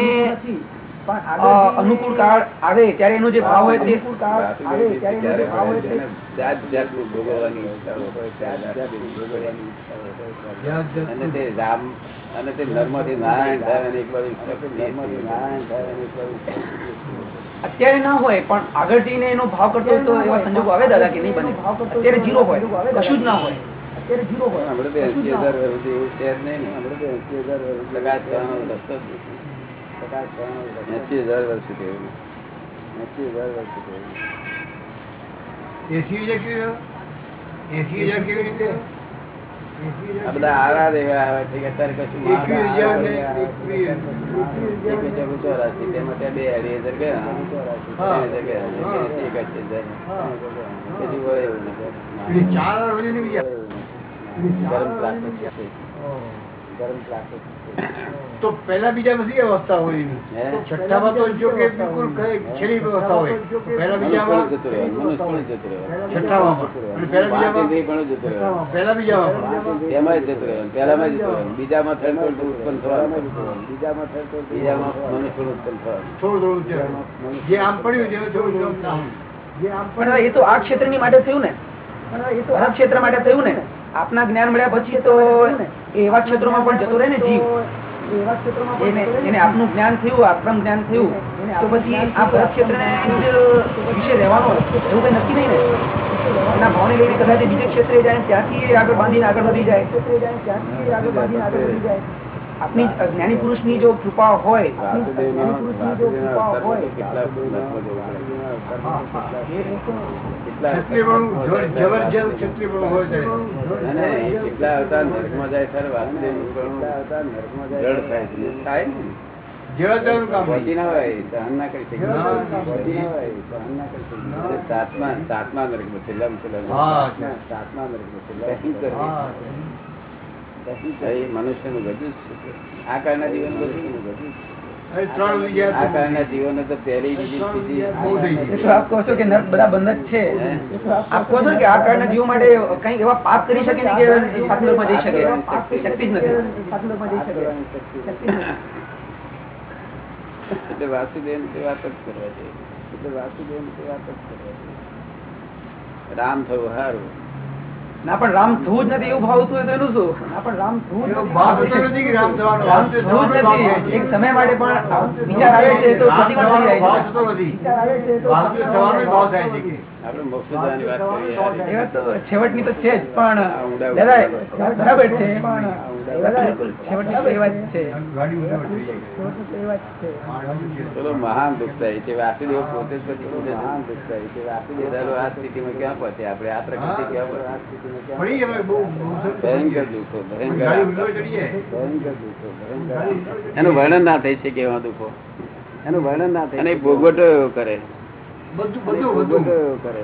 અનુકૂળ કાળ આવે ત્યારે એનો જે ભાવ હોય તે. અને તે રામ અને તે નર્મથી નારાયણ થાય અને એક બાજુ નર્મથી નારાયણ થાય અને એક બાજુ અત્યારે ના હોય પણ આગળ જઈને એનો ભાવ કરતો હોય તો એવા સંજોગો આવે દાદા કે નહીં બને. અત્યારે જીરો હોય. કશું જ ના હોય. અત્યારે જીરો હોય. આપણે તો એસી હજાર એવું છે નહીં ને. આપણે એસી હજાર વર્ષ પ્રકાશ રસ્તો જ નથી. પ્રકાશ થવાનો રસ્તો. એસી હજાર વર્ષ સુધી એવું એસી હજાર વર્ષ સુધી એવું એસી હજાર કેવી રીતે? એસી હજાર કેવી રીતે? આ બધા આરા દેવા આવે છે અત્યારે કશું તેમાં ત્યાં બે અઢી હજાર ગયા. ત્રણ હજાર ગયા. એક જ હજાર. બીજું એવું નથી. ગરમ પ્લાસ્ટિક. ગરમ પ્લાસ્ટિક. તો પહેલા બીજા બધી અવસ્થા હોય એની. છઠ્ઠામાં તો જો કે બિલકુલ છેલ્લી અવસ્થા હોય. પહેલા બીજામાં છઠ્ઠામાં પહેલા બીજામાં? જતું. પહેલામાં જતું. બીજામાં ઉત્પન્ન થવાનું. બીજામાં બીજામાં મનુષ્ય ઉત્પન્ન થવાનું. થોડું થોડું જે આમ પડ્યું છે થોડું થોડું એ તો આ ક્ષેત્રની માટે થયું ને. એ તો આ ક્ષેત્ર માટે થયું ને. આપના જ્ઞાન મળ્યા પછી તો એવા ક્ષેત્રોમાં પણ જતો રહે ને જીવ. એને એને આપનું જ્ઞાન થયું આપનું જ્ઞાન થયું. તો પછી આ ભરત વિશે રહેવાનો એવું કઈ નક્કી નહીં ને. એના ભાવને લઈને કદાચ બીજે ક્ષેત્રે જાય ત્યાંથી આગળ બાંધીને આગળ વધી જાય. આપની જ્ઞાની પુરુષની જો કૃપા હોય. કેટલા કેટલા અવતાર નર્કમાં જાય ત્યારે વાસુદેવનું પણ જડ થાય છે. થાય ને જેવા તેવું કામ નહીં. પહોંચી ના હોય સહન ના કરી શકે ના. પહોંચી ના હોય સહન ના કરી શકે અને સાતમા સાતમા નરકમાં છેલ્લામાં છેલ્લા હા. સાતમા નરકમાં છેલ્લા શું કરવું? હા. એ મનુષ્યનું ગજું જ છે આ કાળના જીવન બધું ગજું છે. વાસુદેવ વાત જ કરવા છે વાસુદેવ વાત જ કરવા છે રામ થયું હારું. ના પણ રામ થવું જ નથી એવું ભાવતું હોય તો એનું શું? ના પણ રામ થવું નથી. રામ થવું જ નથી. એક સમય માટે પણ વિચાર આવે છે તો વિચાર આવે છે તો છેવટની તો છે જ પણ દાદા બરાબર છે. છેવટની વાત છે. ચલો મહાન દુઃખદાયી છે. વાસુદેવ પોતે જ પછી મહાન દુઃખદાયી છે. વાસુદેવ દાદો આ સ્થિતિમાં ક્યાં પહોંચે? આપણે આ પ્રકૃતિ ક્યાં પહોંચે? ભયંકર ભયંકર. ભયંકર દુઃખો ભયંકર એનું વર્ણન ના થઈ શકે એવા દુઃખો. એનું વર્ણન ના થાય અને ભોગવટો એવો કરે. બધું બધું બધું કરે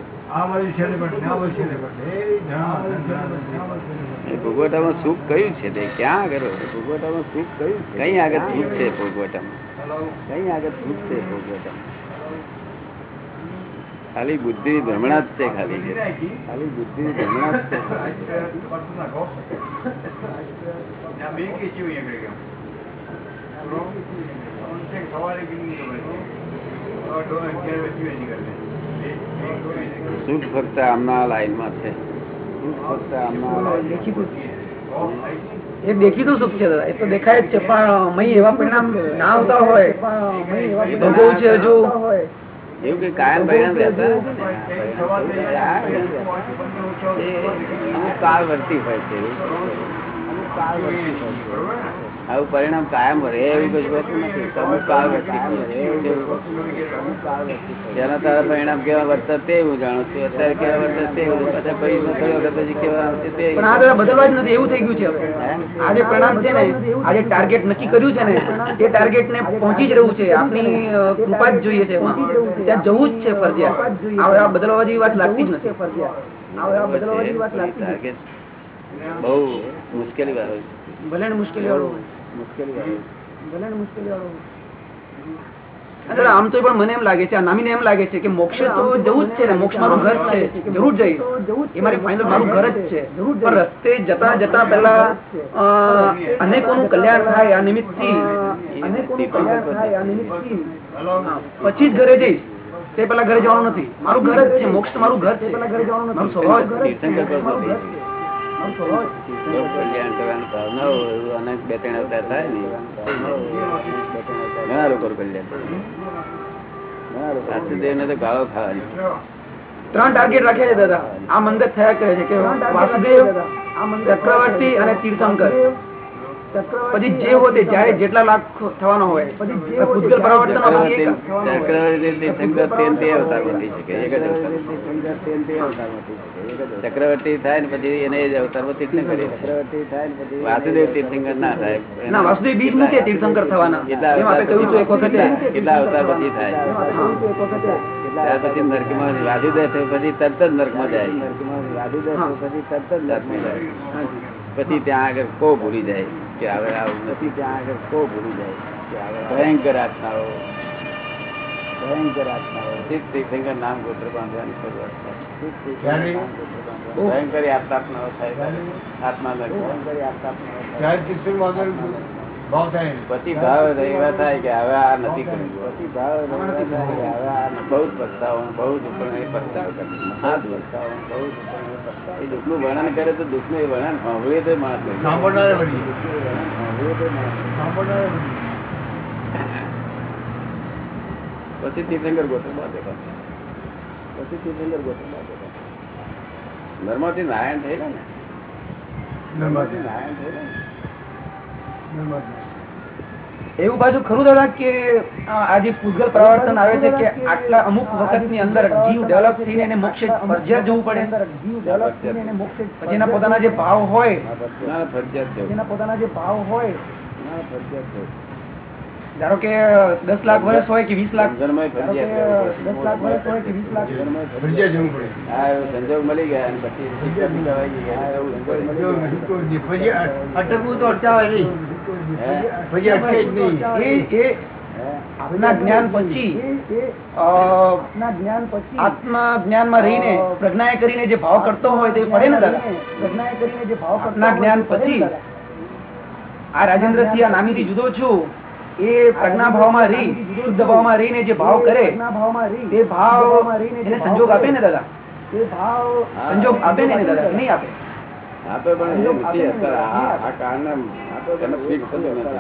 ભોગવટામાં સુખ કયું છે તે ક્યાં આગળ ભોગવટામાં સુખ કયું છે કઈ આગળ સુખ છે ભોગવટામાં કઈ આગળ સુખ છે ભોગવટામાં ખાલી બુદ્ધિ ભ્રમણા જ છે ખાલી ખાલી બુદ્ધિ ભ્રમણા જ છે? સવારે સુખ ફક્ત આમના લાઈનમાં છે? સુખ ફક્ત આમના દેખીતું છે. એ દેખીતું સુખ છે દાદા એ તો દેખાય જ છે પણ મય એવા પરિણામ ના આવતા હોય. છે હજુ. એવું કે કાયમ પરિણામ રહેતા? અમુક કાળ વર્તી હોય છે? આવું પરિણામ કાયમ રહે એવું કશું વસ્તુ નથી. અમુક કાળ જેના તારા પરિણામ કેવા વર્તન તે હું જાણું છું. અત્યારે કેવા વર્તન તે હું પાછા પછી કેવા આવશે તે બદલવા જ નથી. એવું થઈ ગયું છે આજે? પરિણામ છે ને આજે ટાર્ગેટ નક્કી કર્યું છે ને તે ટાર્ગેટ ને પહોંચી જ રહ્યું છે. આપની કૃપા જ જોઈએ છે ત્યાં જવું જ છે ફરજિયાત. આ બદલવા જેવી વાત લાગતી જ નથી. ટાર્ગેટ બહુ મુશ્કેલી વાળો ભલે મુશ્કેલી વાળો મુશ્કેલી વાળો ભલે મુશ્કેલી વાળું આમ તો પણ મને એમ લાગે છે આ નામીને એમ લાગે છે કે મોક્ષ તો જવું જ છે ને મોક્ષ મારું ઘર છે જરૂર જઈશ એ મારી ફાઇનલ મારું ઘર જ છે. પણ રસ્તે જતા જતા પહેલા અનેકોનું કલ્યાણ થાય આ નિમિત્તથી. અનેકોનું કલ્યાણ થાય આ નિમિત્તથી. પછી જ ઘરે જઈશ. તે પેલા ઘરે જવાનું નથી. મારું ઘર જ છે મોક્ષ તો મારું ઘર છે. મારું સ્વભાવ જ છે. તીર્થંકર પર તો થઈ ગયું. મારું સ્વભાવ છે. કલ્યાણ કરવાની ભાવના બે ત્રણ અવતાર થાય ને ઘણા લોકો કલ્યાણ થાય. ને તો ગાળો ખાવાની ત્રણ ટાર્ગેટ રાખે છે દાદા આ મંદિર થયા કરે છે કે વાસુદેવ, ચક્રવર્તી અને તીર્થંકર પછી જે હોય તે જ્યારે જેટલા લાખ થવાનો હોય. ભૂતગલ પરાવર્તન ચક્રવર્તી જ થાય ને પછી એને જ અવતારમાં તીર્થંકર વાસુદેવ તીર્થંકર ના થાય. ના વાસુદેવ બીજ નથી તીર્થંકર થવાના. હતું એક વખતે. કેટલા અવતાર પછી થાય. ત્યાર પછી નરકમાં વાસુદેવ થયો પછી તરત જ નરકમાં જાય. પછી નરકમાં જાય. પછી ત્યાં આગળ કો ભૂલી જાય. કે હવે આવું નથી. ત્યાં આગળ કો ભૂલી જાય કે હવે ભયંકર આત્માઓ. ભયંકર આત્માઓ. તીર્થંકર નામ ગોત્ર બાંધવાની શરૂઆત થાય. ભયંકર આત્માઓ થાય. આત્મા નરકમાં. ત્યારે પછી ભાવ એવા થાય કે હવે આ નથી કરવું પછી ભાવ એવા થાય કે હવે આ ન- બહુ જ પસ્તાવો બહુ જ પસ્તાવો કરે આ પસ્તાવો બહુ જ એ દુઃખનું વર્ણન કરે તો દુઃખનું એ વર્ણન સાંભળીએ તો માણસ. પછી તીર્થંકર ગોત્ર બાંધે પાછા. તીર્થંકર. નારાયણ થયેલા ને નર્મદા. નારાયણ થયેલા ને. એવું પાછું ખરું દાદા કે આ જે પૂજગલ પ્રવર્તન આવે છે કે આટલા અમુક વખતની અંદર જીવ ડેવલપ થઈને એને મોક્ષે ફરજિયાત જવું પડે. પછી એના પોતાના જે ભાવ હોય. ના ફરજિયાત એના પોતાના જે ભાવ હોય. ના ફરજિયાત છે ધારો કે દસ લાખ વર્ષ હોય કે વીસ લાખ દસ લાખ વર્ષ હોય કે વીસ લાખ ફરજિયાત જવું પડે. હા સંજોગ મળી ગયા જો જ અટકવું તો અટકાવે નહીં. જ? આપના જ્ઞાન પછી આત્મા જ્ઞાનમાં રહીને પ્રજ્ઞાએ કરીને જે ભાવ કરતો હોય તે પડે ને દાદા? આપના જ્ઞાન પછી આ રાજેન્દ્ર સિંહ આ નામીથી જુદો છું. એ પ્રજ્ઞા ભાવમાં રહી શુદ્ધ ભાવમાં રહીને જે ભાવ કરે એ ભાવ એને સંજોગ આપે ને દાદા? સંજોગ આપે ને દાદા નહીં આપે? એ નથી અત્યારે આ- આ કારણે એને ફિટ થતું નથી.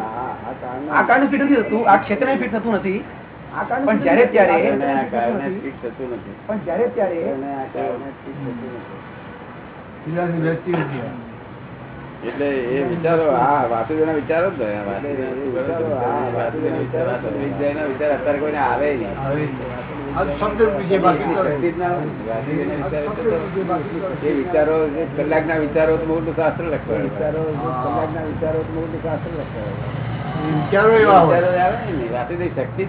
આ કારણે ફિટ થતું આ ક્ષેત્રને ફિટ થતું નથી. પણ જયારે ત્યારે એને આ કારણે ફિટ થતું નથી. પણ જયારે ત્યારે એટલે એ વિચારો આ વાસુદેવના વિચારો જ ને વાસુદેવના વાસુદેવના વિચાર વિચાર અત્યારે કોઈને આવે નહીં. એ વિચારો કલાકના વિચારો તો મોટું શાસ્ત્ર લખવાનું. વિચારો કલાકના વિચારો તો મોટું શાસ્ત્ર શક્તિ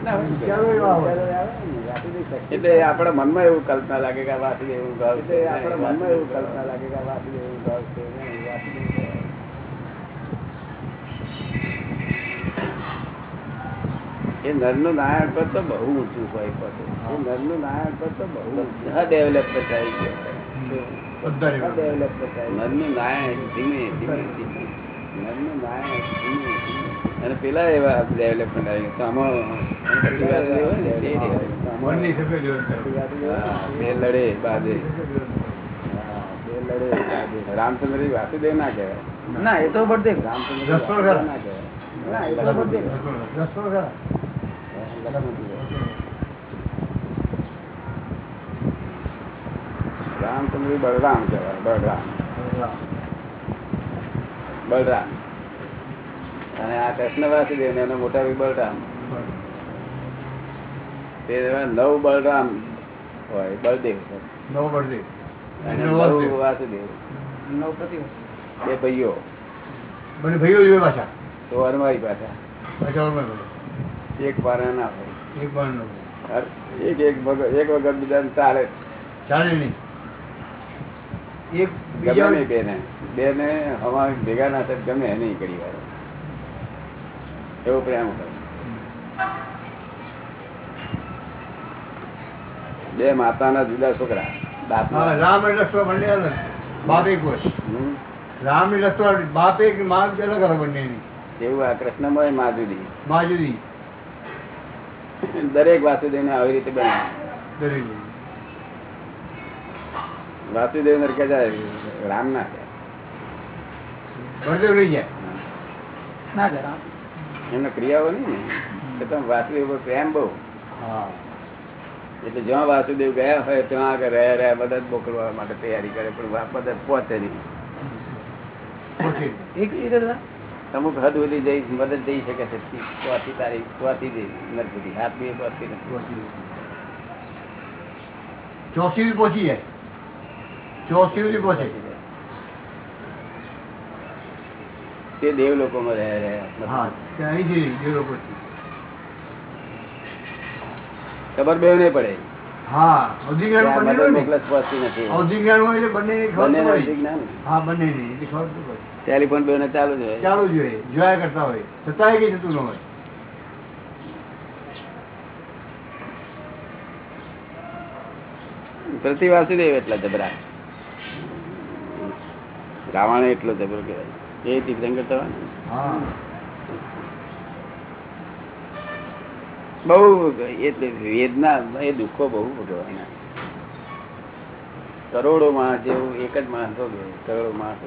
એટલે આપડા મનમાં એવું કલ્પના લાગે કે વાસુદેવ એવું ભાવ છે આપણા મનમાં એવું કલ્પના લાગે કે વાસુદેવ એવું ભાવ છે. એ નરનું નારાયણ પદ તો બહુ ઊંચું હોય પદ. એ નરનું નારાયણ પદ તો બહુ બધા ડેવલપ થઈ ગયો એવા. નરનું નારાયણ ધીમે ધીમે ધીમે. નરનું નારાયણ ધીમે ધીમે. અને પેલા એવા ડેવલપમેન્ટ આવી ગયા લડે બાજે. રામચંદ્ર વાસુદેવ ના કહેવાય. ના એ તો બધે ખરા. ના એ તો બળદેવ રામચંદ્ર બળરામ કહેવાય બળરામ. બલરામ અને આ કૃષ્ણ વાસુદેવ ને એનો મોટા ભાઈ બળરામ. તે નવ બલરામ હોય બળદેવ નવ બળદેવ. અને નવ. વાસુદેવ. નવ પ્રતિવર્ષ બે ભાઈઓ. બંને ભાઈઓ જોઈએ પાછા? તો અરમારી પાછા. પાછા એક પારા ના હોય. એક પણ ન એક એક વગર એક વગર બીજા ચાલે. ચાલે નહીં. એક ગમે બીજા નહીં બેને. બેને હવા ભેગા ના થાય ગમે નહીં કરી વાર. એવો પ્રેમ કરે બે માતાના જુદા છોકરા. બાપ રામ એટલે બાપ એક વર્ષ. રામની લક્ષ્મણ બાપ એક માં અલગ અલગ બંને એવું આ કૃષ્ણમય માધુરી. માં જુદી દરેક વાસુદેવ ને આવી રીતે બને દરેક. વાસુદેવ ને કે જાય રામ ના. બળદેવ રહી જાય. ના જરા એમને ક્રિયાઓ નહીં ને. છતાં વાસુદેવ પર પ્રેમ બહુ. હા. એટલે જ્યાં વાસુદેવ ગયા હોય ત્યાં આગળ રહ્યા રહ્યા મદદ મોકલવા માટે તૈયારી કરે પણ વા- મદદ પહોંચે નહીં. અમુક હદ સુધી જઈ મદદ જઈ શકે છે. ચોથી તારીખ ચોથી નરકુટી હાથ બી ચોથી નથી. પહોંચી પહોંચી જાય. ચોથી સુધી પહોંચે. તે દેવ લોકોમાં રહ્યા રહ્યા લોકો છે. ખબર બે નહીં પડે. ટેલિફોન બે ચાલુ જ હોય. ચાલુ જ હોય. જોયા કરતા હોય. છતાંય કઈ થતું ન હોય. પ્રતિ વાસુદેવ એટલા જબરા. રાવણ એટલો જબરો કહેવાય એ તીર્થંકર થવા બહુ એટલે વેદના એ દુઃખો બહુ ભોગવવાના કરોડો માણસ જેવું એક જ માણસ કરોડો માણસ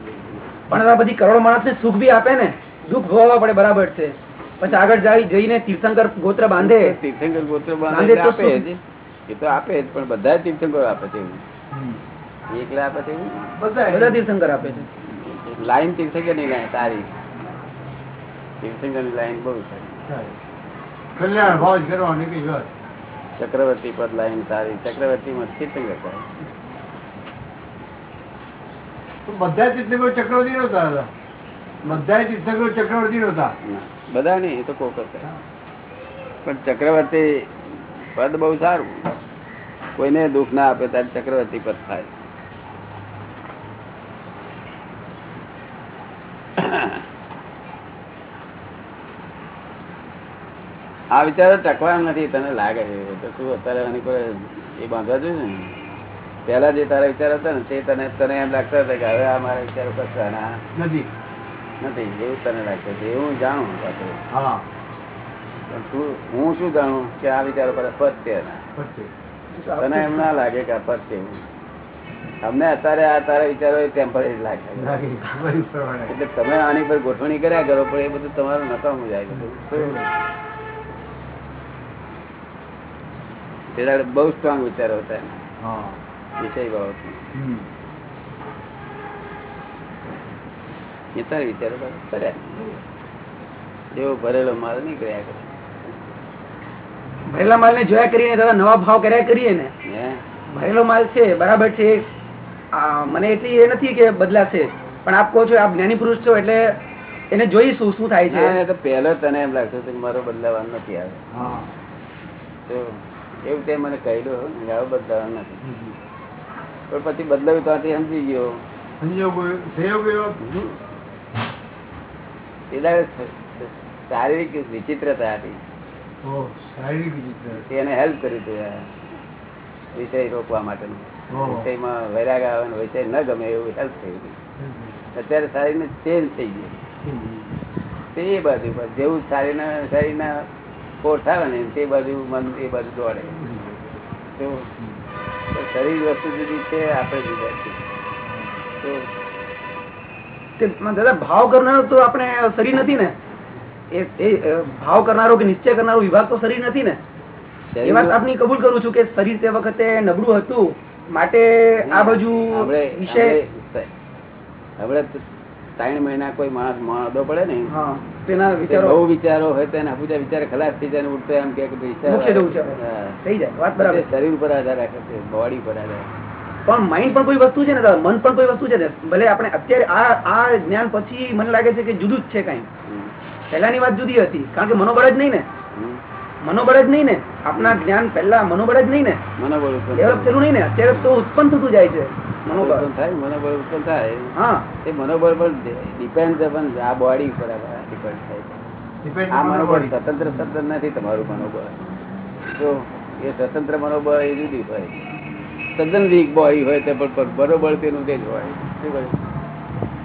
પણ આ બધી કરોડો માણસ ને સુખ બી આપે ને દુઃખ ભોગવવા પડે બરાબર છે. પછી આગળ જઈને તીર્થંકર ગોત્ર બાંધે. તીર્થંકર ગોત્ર બાંધે આપે એ તો આપે જ પણ બધા તીર્થંકર આપે છે. એકલા આપે છે બધા તીર્થંકર આપે છે. લાઈન તીર્થંકરની લાઈન સારી. તીર્થંકરની લાઈન બહુ સારું. કલ્યાણ ભાવ જ કરવાનું કઈ વાત. ચક્રવર્તી પદ લાઈન સારી ચક્રવર્તી માં સ્થિત બધા તીર્થંકરો ચક્રવર્તી નતા હતા બધા તીર્થંકરો ચક્રવર્તી નતા બધા નહીં એ તો કોક જ પણ ચક્રવર્તી પદ બહુ સારું. કોઈને દુઃખ ના આપે ત્યારે ચક્રવર્તી પદ થાય. આ વિચારો ટકવાના નથી તને લાગે છે. તો શું અત્યારે આની કોઈ એ બાંધવા જોઈએ ને? પેલા જે તારા વિચાર હતા ને તે તને તને એમ લાગતા હતા કે હવે આ મારા વિચારો કરતા નથી. નથી એવું તને લાગતું છે એવું જાણું પાછું. તું હું શું જાણું કે આ વિચારો પર પત્ય છે એના. પછી તને એમ ના લાગે કે આ એવું? અમને અત્યારે આ તારા વિચારો ટેમ્પરરી લાગે. એટલે તમે આની પર ગોઠવણી કર્યા કરો પણ એ બધું તમારું નકામું જાય બધું શું? તે દાડે બહુ સ્ટ્રોંગ વિચારો હતા એના. વિષય બાબત વિચારો કર્યા જેવો ભરેલો માલ નહીં કર્યા કરે ભરેલા માલ ને જોયા કરીને દાદા નવા ભાવ કર્યા કરીએ ને. ભરેલો માલ છે બરાબર છે. મને એટલી એ નથી કે બદલાશે. પણ આપ કહો છો આપ જ્ઞાની પુરુષ છો એટલે એને જોઈશું શું થાય છે. તો પહેલો તને એમ લાગતું કે મારો બદલાવાનો નથી આવે. એવું તે મને કહ્યું ને બદલાવ નથી. પણ પછી બદલાવ્યું ત્યાંથી સમજી ગયો. શારીરિક વિચિત્રતા હતી. તેને હેલ્પ કર્યું હતું વિષય રોકવા માટેનું. વિષયમાં વૈરાગ આવે ને વિષય ન ગમે એવું હેલ્પ થયું હતું. અત્યારે શારીરને ચેન્જ થઈ ગયું. તે બાજુ જેવું શારીરના શારીરના આવે ને, તે બાજુ મન, એ બાજુ દોડે. શરીર વસ્તુ જુદી છે, આપણે જુદા છે તો દાદા, ભાવ કરનારો તો આપણે શરીર નથી ને. એ ભાવ કરનારો કે નિશ્ચય કરનારો વિભાગ તો શરીર નથી ને. એ વાત આપની કબૂલ કરું છું કે શરીર તે વખતે નબળું હતું, માટે આ બાજુ વિષય હમણે ત્રણ મહિના કોઈ માણસ મોડો પડે ને તેના વિચારો બહુ વિચારો હોય તો એના પૂજા વિચાર ખલાસ થઈ જાય ઉઠતો એમ કે શરીર ઉપર આધાર રાખે છે બોડી પર આધાર પણ માઇન્ડ પણ કોઈ વસ્તુ છે ને મન પણ કોઈ વસ્તુ છે ને ભલે આપણે અત્યારે આ આ જ્ઞાન પછી મને લાગે છે કે જુદું જ છે કઈ. પહેલાની વાત જુદી હતી કારણ કે મનોબળ જ નહીં ને. મનોબળ જ નહીં ને. આપના જ્ઞાન પહેલા મનોબળ જ નહીં ને. મનોબળ ડેવલપ થયું. નહીં ને. અત્યારે તો ઉત્પન્ન થતું જાય છે મનોબળ. થાય મનોબળ ઉત્પન્ન થાય. હા. એ મનોબળ પર ડિપેન્ડ પણ આ બોડી ઉપર ડિપેન્ડ થાય. આ મનોબળ સ્વતંત્ર શબ્દ નથી તમારું મનોબળ. એ સ્વતંત્ર મનોબળ એ જુદી હોય. તદ્દન વીક બોડી હોય તે પણ બરોબર તેનું તે જ હોય.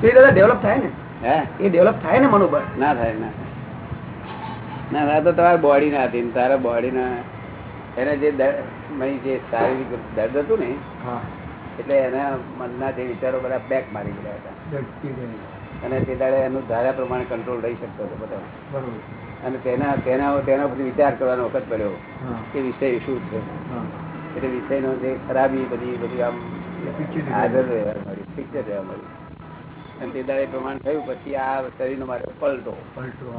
તો એ દાદા ડેવલપ થાય ને. હે? એ ડેવલપ થાય ને મનોબળ. ના થાય ના થાય. ના ના તો તમારા બોડી ના હતી તારા બોડી ના એને જે જે શારીરિક દર્દ હતું ને એટલે એના મનના જે વિચારો બધા બેક મારી ગયા હતા. અને તે દાડે એનું ધારા પ્રમાણે કંટ્રોલ રહી શકતો હતો બધા. અને તેના તેના તેના પછી વિચાર કરવાનો વખત પડ્યો કે વિષય શું છે. એટલે વિષયનો જે ખરાબી બધી બધી આમ હાજર રહેવા મળી પિક્ચર રહેવા મળી. અને તે દાડે પ્રમાણ થયું પછી આ શરીરનો પલટો. પલટો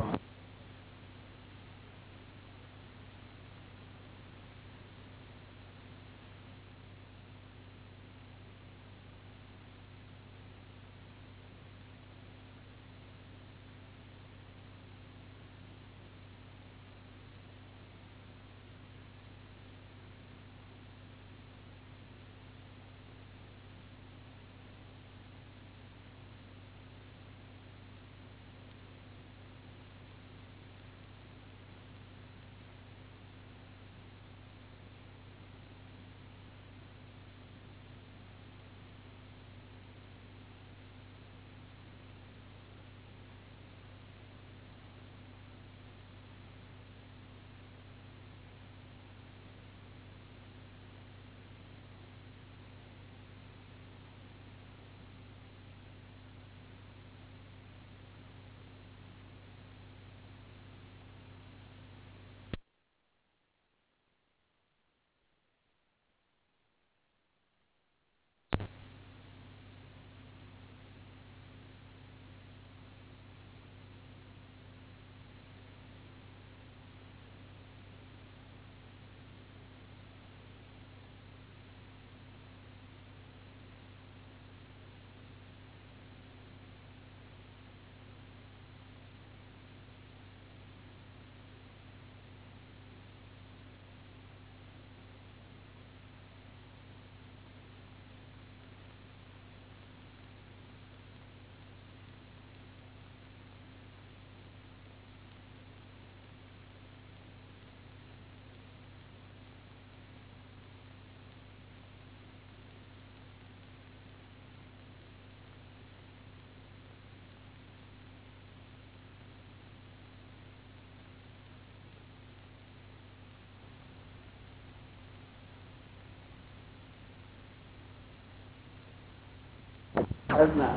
જ ના.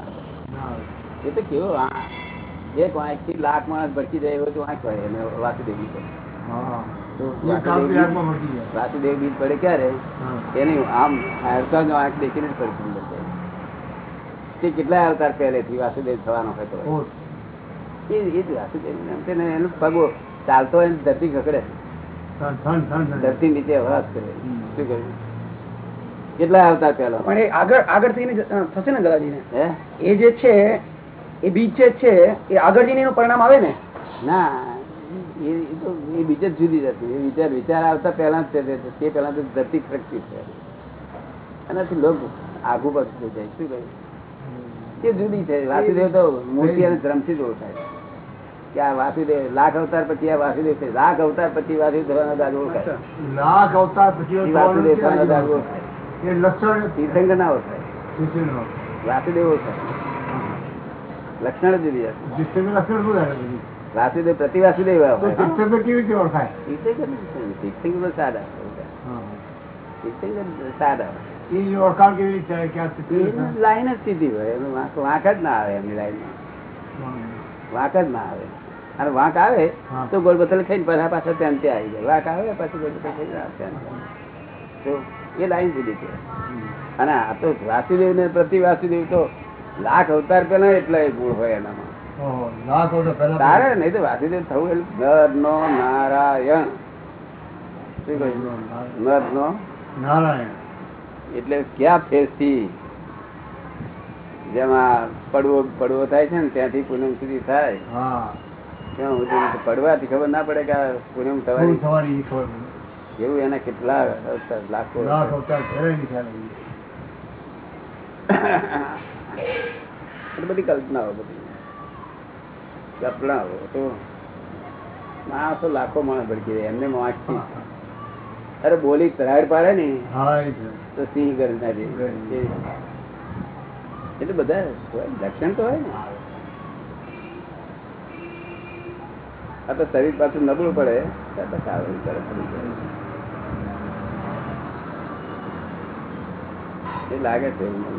એ તો કેવો એક વાંકથી લાખ માણસ ભટકી જાય એવો વાંક હોય એને વાસુદેવી વાસુદેવ બીજ- પડે ક્યારે? એને આમ અવતાર નો આંખ દેખીને જ તે કેટલા અવતાર પહેલેથી વાસુદેવ થવાનો હતો એ જ વાસુદેવ તેને એનો પગો ચાલતો હોય ધરતી ખકડે ધરતી નીચે અવાજ કરે. શું કહ્યું? કેટલા આવતા પેલા પણ એ આગળ આગળ થઈને થશે ને દાદાજી એ જે છે એ બીજ જે છે એ આગળ જઈને એનું પરિણામ આવે ને? ના એ તો એ બીજ જ જુદી જતી. એ વિચાર વિચાર આવતા પહેલા જ તે- પહેલા તો ધરતી ફરકતી છે. એનાથી લોક આગુ પાછું થઈ જાય. શું કહ્યું? એ જુદી છે. વાસુદેવ તો મૂર્તિ અને ધ્રમથી જ ઓળખાય કે આ વાસુદેવ લાખ અવતાર પછી આ વાસુદેવ છે. લાખ અવતાર પછી વાસુદેવ થવાનો દાદ ઓળખાય લાખ અવતાર પછી વાસુદેવ થવાનો દાદ એ લક્ષણ તીર્થંકર ના ઓળખાય. વાસુદેવ ઓળખાય. લક્ષણ જુદી લક્ષણ શું થાય પછી? વાસુદેવ પ્રતિ વાસુદેવ તો કેવી રીતે ઓળખાય? તીર્થંકર નથી. તીર્થંકર તો સાદા હા. તીર્થંકર સાદા એ ઓળખાણ કેવી રીતે થાય? કે આ શિષ્ય એ લાઈન જ સીધી હોય. વાંક જ ના આવે એમની લાઈન. વાંક જ ના આવે. અને વાંક આવે તો ગોળ બતલ ખાઈને પાછા પાછા ત્યાં ત્યાં આવી જાય. વાંક આવે પાછું ગોળ બતલ ખાઈને ત્યાં એ લાઈન જુદી છે. અને આ તો વાસુદેવ ને પ્રતિ વાસુદેવ તો લાખ અવતાર પેલા એટલા ગુણ હોય એનામાં. તારે નહીં તો વાસુદેવ થવું એટલે નર નો નારાયણ નર નો નારાયણ. એટલે ક્યાં ફેરથી? જેમાં પડવો પડવો થાય છે ને ત્યાંથી પૂનમ સુધી થાય. પડવાથી ખબર ના પડે કે પૂનમ થવાની. એવું એના કેટલા લાખો બધી કલ્પનાઓ બધી. કલ્પનાઓ તો માણસો લાખો માણસ ભડકી જાય એમને વાંચતી અરે બોલી તરાડ પાડે ને. તો. સિંહ કરી નાખે એટલે બધા લક્ષણ તો હોય ને. આ તો શરીર પાછું નબળું પડે તો બસ આવે તરત પડી જાય. એ લાગે છે મને.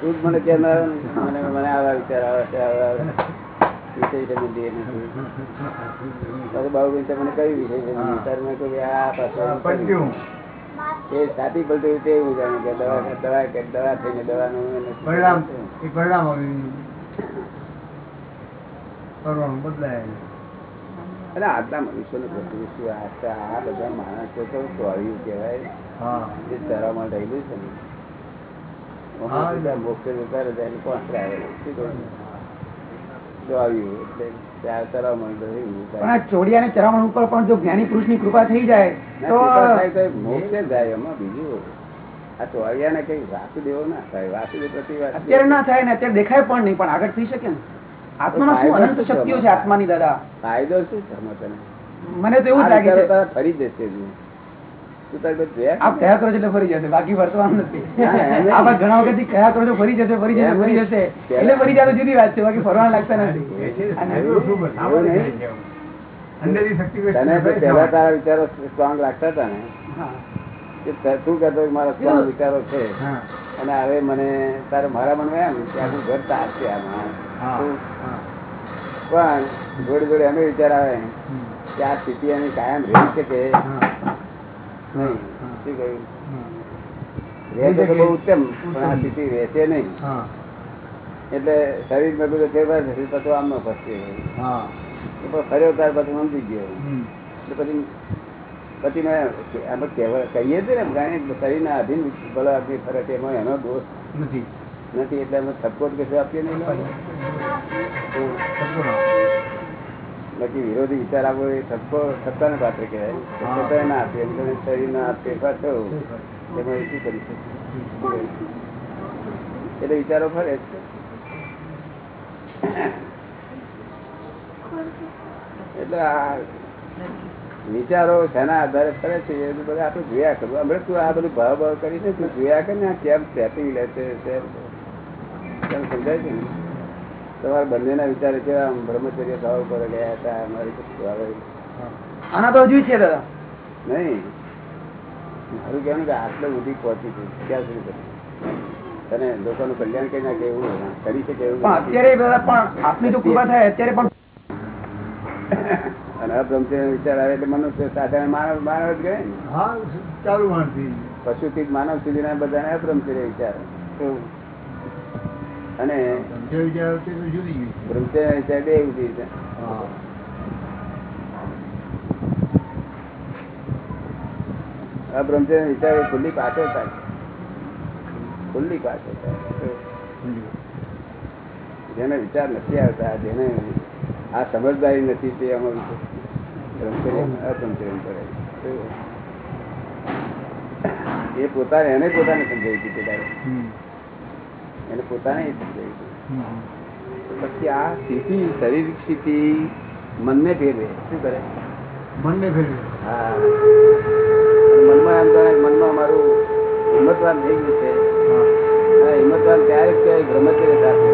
તું મને કે મને મને આવા વિચાર આવે છે આવા આવે. પરિણામ બદલાય. અને આજના મનુષ્યને બધું શું આ બધા માણસો તો સ્વાયું કહેવાય. હા. જે ચરામાં રહેલું છે ને. મોક્ષ જતા રહે એને કોણ આવે શું કહ્યું? એટલે ચરામણ ઉપર પણ જો જ્ઞાની પુરુષની કૃપા થઈ જાય તો મોક્ષે જાય એમાં બીજું આ ચોરિયાને કઈ વાસુદેવો ના થાય વાસુદેવ પ્રતિ અત્યારે ના થાય ને અત્યારે દેખાય પણ નહીં પણ આગળ થઈ શકે ને? આત્મામાં શું અનંત શક્તિઓ છે આત્માની દાદા? ફાયદો શું છે મને તો એવું લાગે છે. ફરી જશે આપ કયા કરો એટલે ફરી જશે? બાકી વર્તવાનું નથી. ના, એમ નહીં. આપ આ ઘણા વખત કયા કરો છો ફરી જશે ફરી જશે ફરી જશે. એટલે ફરી જાય જુદી વાત છે બાકી ફરવા લાગતા નથી. તને તો પહેલા તારા વિચારો સ્ટ્રોંગ લાગતા હતા ને. ત- તું કહેતો મારા સ્ટ્રોંગ વિચારો છે. અને હવે મને તારે મારા મનમાં એમ કે આખું ઘર તાર છે આમાં. પણ જોડે જોડે અમે વિચાર આવે. કે આ સ્થિતિ એની કાયમ રહી શકે. નહીં. શું કહ્યું? રહેશે તો બહુ ઉત્તમ પણ આ સ્થિતિ રહેશે નહીં. એટલે શરીરમાં બધું ફેરફાર થશે પછી આમ ન ફસશે એ પણ ફર્યો ત્યાર પછી સમજી ગયો. એટલે પછી પછી મેં આપણે કહેવા કહીએ છીએ ને જાણે શરીરના અધીન ભલે આપણી ફરક એમાં એનો દોષ નથી. નથી એટલે અમે સપોર્ટ કશું આપીએ નહીં. બાકી વિરોધી વિચાર આપવો એ ઠપકો સત્તાને પાત્ર કહેવાય. સત્તા ના આપીએ એમ તમે શરીરના ફેરફાર થયો. એમાં એ શું કરી શકે? એટલે વિચારો ફરે છે એટલે આ વિચારો શેના આધારે ફરે છે એ બધું આપણે જોયા કરું હમણાં તું આ બધું ભાવ ભાવ કરીને તું જોયા કર ને આ કેમ સેટિંગ લે છે કેમ સમજાય છે ને? તમારા બંનેના વિચારો કેવા બ્રહ્મચર્ય ભાવ પર ગયા હતા અમારી આના તો હજુ છે દાદા. નહીં. મારું કહેવાનું કે આટલે સુધી પહોંચી છું ક્યાં સુધી કરી? તને લોકોનું કલ્યાણ કરી નાખે એવું કરી શકે એવું અત્યારે પણ આપની તો કૃપા થાય અત્યારે પણ અને અબ્રહ્મચર્ય વિચાર આવે એટલે મનુષ્ય સાધારણ માનવ માનવ જ ને. હા ચાલુ માણસી. પશુથી માનવ માનવ સુધીના બધાને અબ્રહ્મચર્ય વિચાર. અને બ્રહ્મચર્ય વિચાર બે ઉઠી છે. અબ્રહ્મચર્ય વિચાર ખુલ્લી પાછળ થાય. ખુલ્લી પાછળ થાય. જેને વિચાર નથી આવતા જેને આ સમજદારી નથી તે આમાં કરે એ પોતાને એને પોતાને સમજાવી દીધું તારે એને પોતાને સમજાવી પછી આ સ્થિતિ શારીરિક સ્થિતિ મનને ફેરવે શું કરે? મનને ફેરવે હા. મનમાં એમ મનમાં મારું હિંમતવાન થઈ ગયું છે. હિંમતવાન ત્યારે જ કહેવાય બ્રહ્મચર્ય સાથે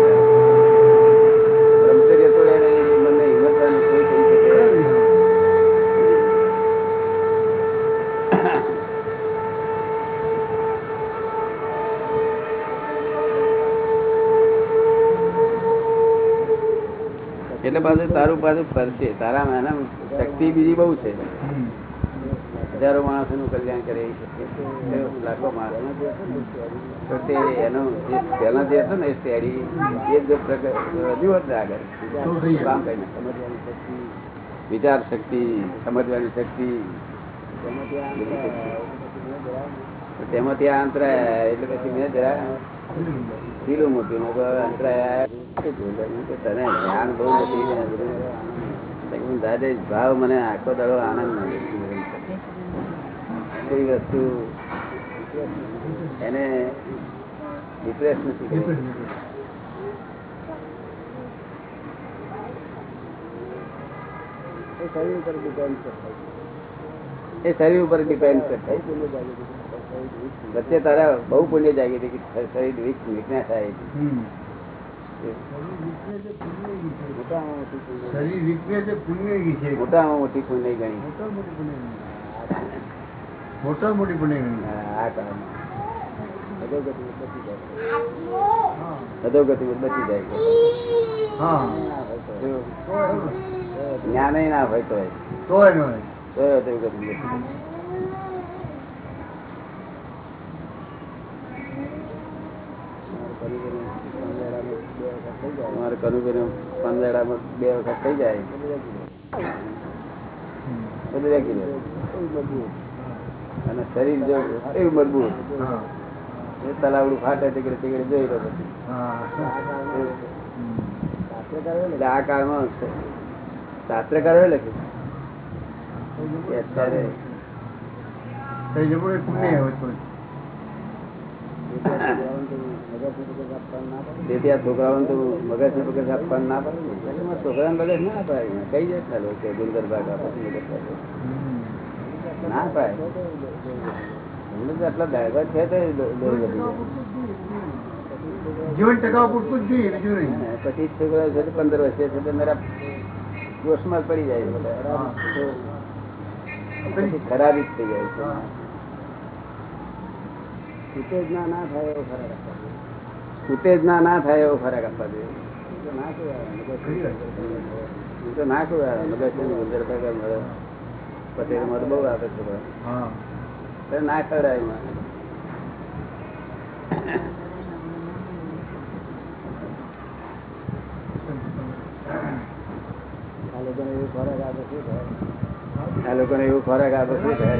પાછું તારું પાસે ફરશે તારા એના શક્તિ બીજી બહુ છે. હજારો માણસો નું કલ્યાણ કરે લાખો માણસ. તો તે એનો જે પહેલા જે હતો ને એ શેરી એ જો પ્રગટ રજૂ હોત ને આગળ. કામ કરીને. સમજવાની શક્તિ વિચાર શક્તિ, સમજવાની શક્તિ. તેમાંથી આ અંતરાય, એટલે પછી મેં જરા ઢીલું મોટું તને જ્ઞાન બહુ નથી દાદા ભાવ મને આખો દાડો આનંદ મળે વસ્તુ એને ડિપ્રેસ નથી એ શરીર ઉપર ડિપેન્ડ એ શરીર ઉપર ડિપેન્ડ થાય વચ્ચે તારા બહુ પુણ્ય જાગી હતી કે શરીર વીક વીકનેસ. મોટામાં મોટી પુણ્ય મોટી પુણ્ય ગણી. પુણ્યની. આ જો જ્ઞાન ના હોય તો તમારે કનુભાઈ પંદરામાં બે વખત થઈ જાય. બધું દે. અને શરીર જો એવું મજબૂત. એ તલાવડું ફાટે ટીકડે ટીકડે જોઈ લો પછી. આ કાળમાં શાસ્ત્રકારોએ લખ્યું અત્યારે તો જબરું એ પુણ્ય હોય તો તેથી આ છોકરાઓને તો મગજ ને મગજ આપવાનું ના પડે ને? છોકરાને મગજ ના અપાય કઈ જાય ચાલો કે ગુંદર ભાગ આપે છે મગજ ના પાય એમને તો આટલા દાયકા છે તો. જીવન ટકાવ પૂરતું જ જોઈએ બીજું નહીં. પછી છોકરા છે પંદર વર્ષે છે તો મારા જોશમાં પડી જાય ખરાબી જ થઈ જાય છે. ઉત્તેજના ના થાય એવો ફરક આપવા જોઈએ. ઉત્તેજના ના થાય એવો ફરક આપવા જોઈએ. ના. તો ના ખવાય. મગજ છે. ને ગુંદર મળે પછી મળે બહુ આપે છે ના ખવડાય એમાં. એવું ખોરાક આપે શું થાય આ લોકોને એવું ખોરાક આપે શું થાય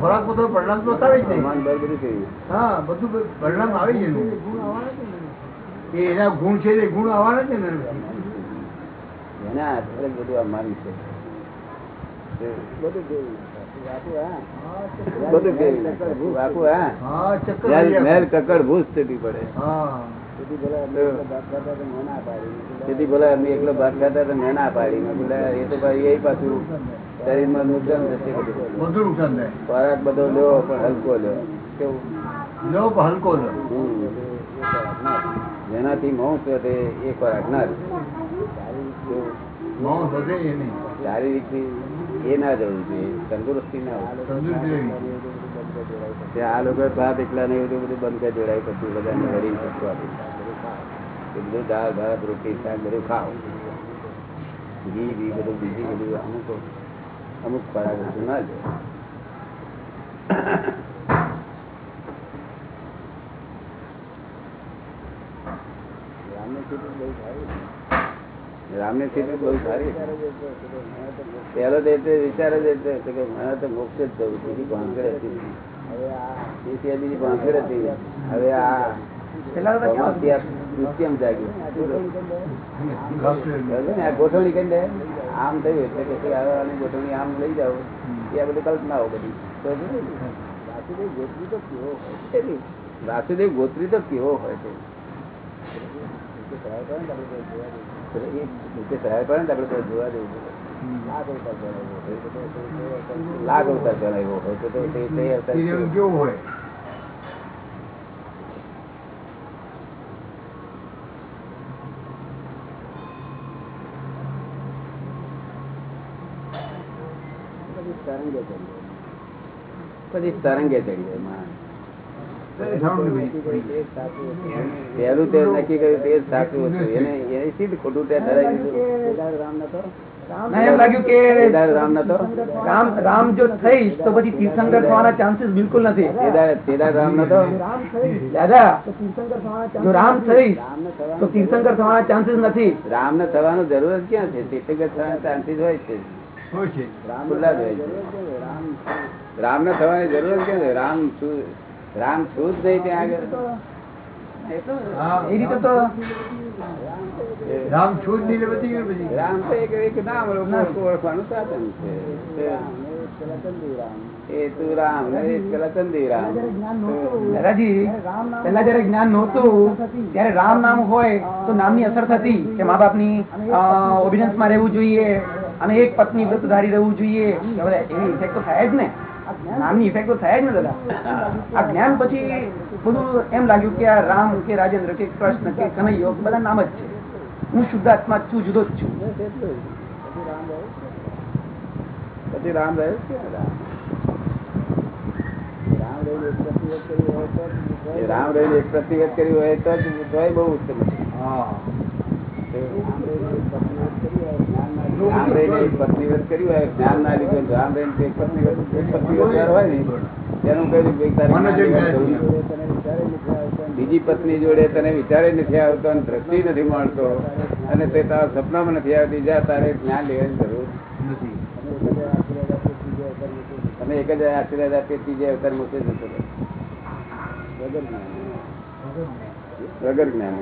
ખોરાક બધો પરિણામ તો બતાવે બર બધું હા બધું પરિણામ આવી છે એના ગુણ છે એ ગુણ આવવાના છે ને એના. આધારે બધું છે. બધું કેવું? બધું કેવું? આખું હા. જાય. કકડ ભૂસ થતી પડે. હા. મેં ના પાડી. તેથી બોલા અમે એકલો ભાગ ખાતા તો મેં ના પાડી. બોલા એ તો ભાઈ એ પાછું શરીરમાં નુકસાન થશે બધું. બધું નુકસાન થાય. ખોરાક બધો લો પણ હલકો લો કેવું? લો હલકો લો. જેનાથી મૌસ વધે એ ખોરાક ના નહીં શારીરિકથી એ ના જવું જોઈએ તંદુરસ્તી ના આ લોકો ભાત એકલા ને એવું બધું બંધ કરી જોડાય પછી બધાને વળી શકવા બધું દાળ ભાત રોટી શાક બધું ખાઓ. ઘી ઘી બધું બીજી બધું અમુક અમુક ખોરાક વસ્તુ ના લે રામની સ્થિતિ બહુ સારી. રામની સ્થિતિ બહુ સારી. પહેલો તો એટલે વિચાર જ એટલે કે મને તો મોક્ષ જ જવું છે બીજી હતી. હવે આ બીજી ભાંગડ હતી. હવે આ દૃશ્યમ જાગ્યું ગોઠવણી કરી દે આમ થયું એટલે કે આની ગોઠવણી આમ લઈ જાઓ એ આ બધી કલ્પનાઓ બધી? વાસુદેવ ગોત્રી તો કેવો હોય છે વાસુદેવ ગોત્રી તો કેવો હોય છે નીચે અવતાર કરે હોય તો તે અવતાર કેવો જેવું. એ નીચે સહાય કરે ને તો આપણે કોઈ જોવા જેવું છે. લાખ અવતાર ગણાવ્યો હોય તો તો તે- લાખ અવતાર ગણાવ્યો હોય તો તો તે તે અવતાર એ એવું કેવું હોય પછી તરંગે ચડીએ પછી તરંગે ચડીએ માણસ. તે નક્કી કર્યું તે સાચું હતું. એને એને સીધું ખોટું તે ધરાવી દીધું? રામ નતો? ના એમ લાગ્યું કે રામ નતો? રામ રામ જો થઈશ તો પછી તીર્થંકર થવાના ચાન્સીસ બિલકુલ નથી. તેદાર તેદાર રામ નતો? દાદા જો રામ થઈશ તો તીર્થંકર થવાના ચાન્સીસ નથી. રામ ને થવાનું જરૂર જ ક્યાં છે? તીર્થંકર થવાના ચાન્સીસ હોય છે. રામ ને થવાની જરૂર ક્યાં રામ રામ શું જ નહીં ત્યાં આગળ. એ રીતે તો રામ છું જ બધી ગયું પછી. રામ તો એક એક નામ ઓળખવાનું સાધન છે. એ તું રામ પેલા ચંદી રામ. દાદાજી પેલા જયારે જ્ઞાન નહોતું ત્યારે રામ નામ હોય તો નામની અસર થતી કે મા બાપની ઓબિડન્સમાં રહેવું જોઈએ. અને એક પત્ની વ્રતધારી રહેવું જોઈએ. હવે ઇફેક્ટ તો થાય જ ને. નામની ઇફેક્ટ તો થાય જ ને દાદા. આ જ્ઞાન પછી બધું એમ લાગ્યું કે આ રામ કે રાજેન્દ્ર કે કૃષ્ણ કે કનૈયો બધા નામ જ છે. હું શુદ્ધ આત્મા છું જુદો જ છું. પછી રામ રહ્યો રામ? રહીને એક પ્રતિગત કર્યું હોય તો જ બહુ ઉત્તમ છે. હા. રામ રહીને કર્યું હોય જ્ઞાન ના લીધે રામ હોય ને તેનું કહ્યું જ્ઞાન જ્ઞાન. બીજી પત્ની જોડે તને વિચારે નથી આવતો અને દ્રષ્ટિ નથી મળતો અને તે તારા સપનામાં નથી આવતી જ્યાં તારે જ્ઞાન લેવાની જરૂર નથી. અને એક જ આશીર્વાદ આપીએ ત્રીજે અવતાર મૂકે જતો વગર જ્ઞાન. વગર જ્ઞાન.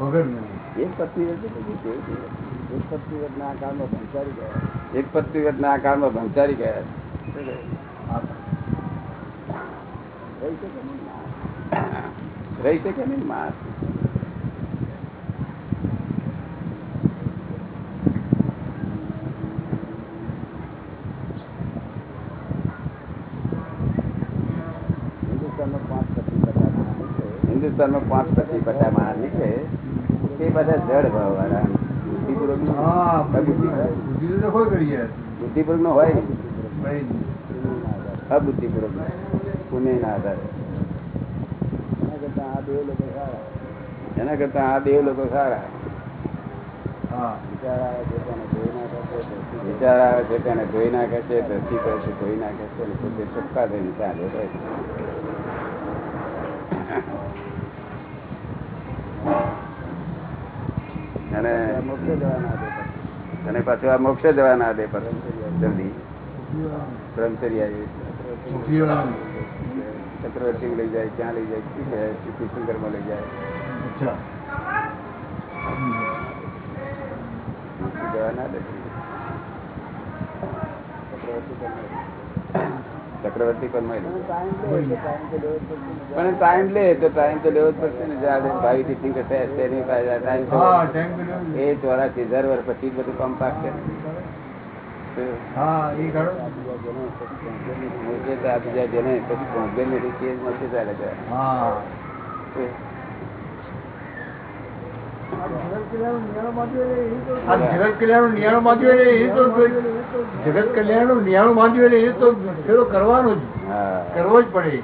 વગર નહીં એક પત્ની હતી તો બીજી કેવી હતી? એક પત્નીવત ના કાળમાં ભંસારી ગયા એક પત્નીવત ના કાળમાં ભંસારી ગયા રહી શકે નહીં માણસ. રહી શકે નહીં માણસ હિન્દુસ્તાનમાં પાંચ પચીસ પચાસ માણસ નીકળે હિન્દુસ્તાનમાં પાંચ પચીસ પચાસ માણસ નીકળે તે બધા જડ ભાવ વાળા બુદ્ધિપૂર્વક બુદ્ધિપૂર્વક નો હોય. અબુદ્ધિપૂર્વક પુણ્ય ના આધારે. એના કરતા આ દેવ લોકો સારા. વિચાર આવે છે તેને ધોઈ નાખે છે ધરતી કરે છે ધોઈ નાખે છે પોતે ચોખ્ખા થઈને ત્યાં જોડે અને અને પાછું આ મોક્ષે જવા ના દે પાછું જલ્દી બ્રહ્મચર્ય ચક્રવર્તી લઈ જાય ક્યાં લઈ જાય શું કહે? શંકરમાં લઈ જાય. જવા ના દે ચક્રવર્તી પર પણ ટાઈમ લે તો ટાઈમ તો લેવો જ પડશે ને. જ્યારે ભાઈ ટીચિંગ કરશે તેની પાસે ટાઈમ. એ ચોરાથી હજાર વર્ષ પછી બધું કામ પાકશે જેને પછી પહોંચે નથી તે જ મોક્ષે ચાલે છે હા. તો આ જગત કલ્યાણ નિયાણું બાંધ્યું એટલે એ તો જગત કલ્યાણનું નિયાણું બાંધ્યું એટલે એ તો ફેરો કરવાનો જ. કરવો જ પડે.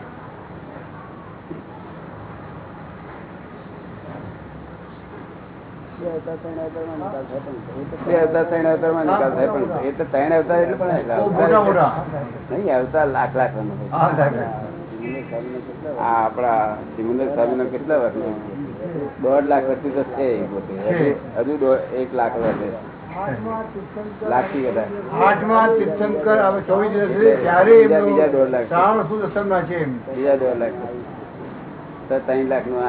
આપડા નો સિમંદર સ્વામી નો કેટલા વર્ષનો? દોઢ લાખ વર્ષથી તો છે પોતે. હજુ- એક લાખ વર્ષે તીર્થંકર હવે ચોવીસ બીજા- દોઢ લાખ. બીજા દોઢ લાખ. તો ત્રણ લાખનું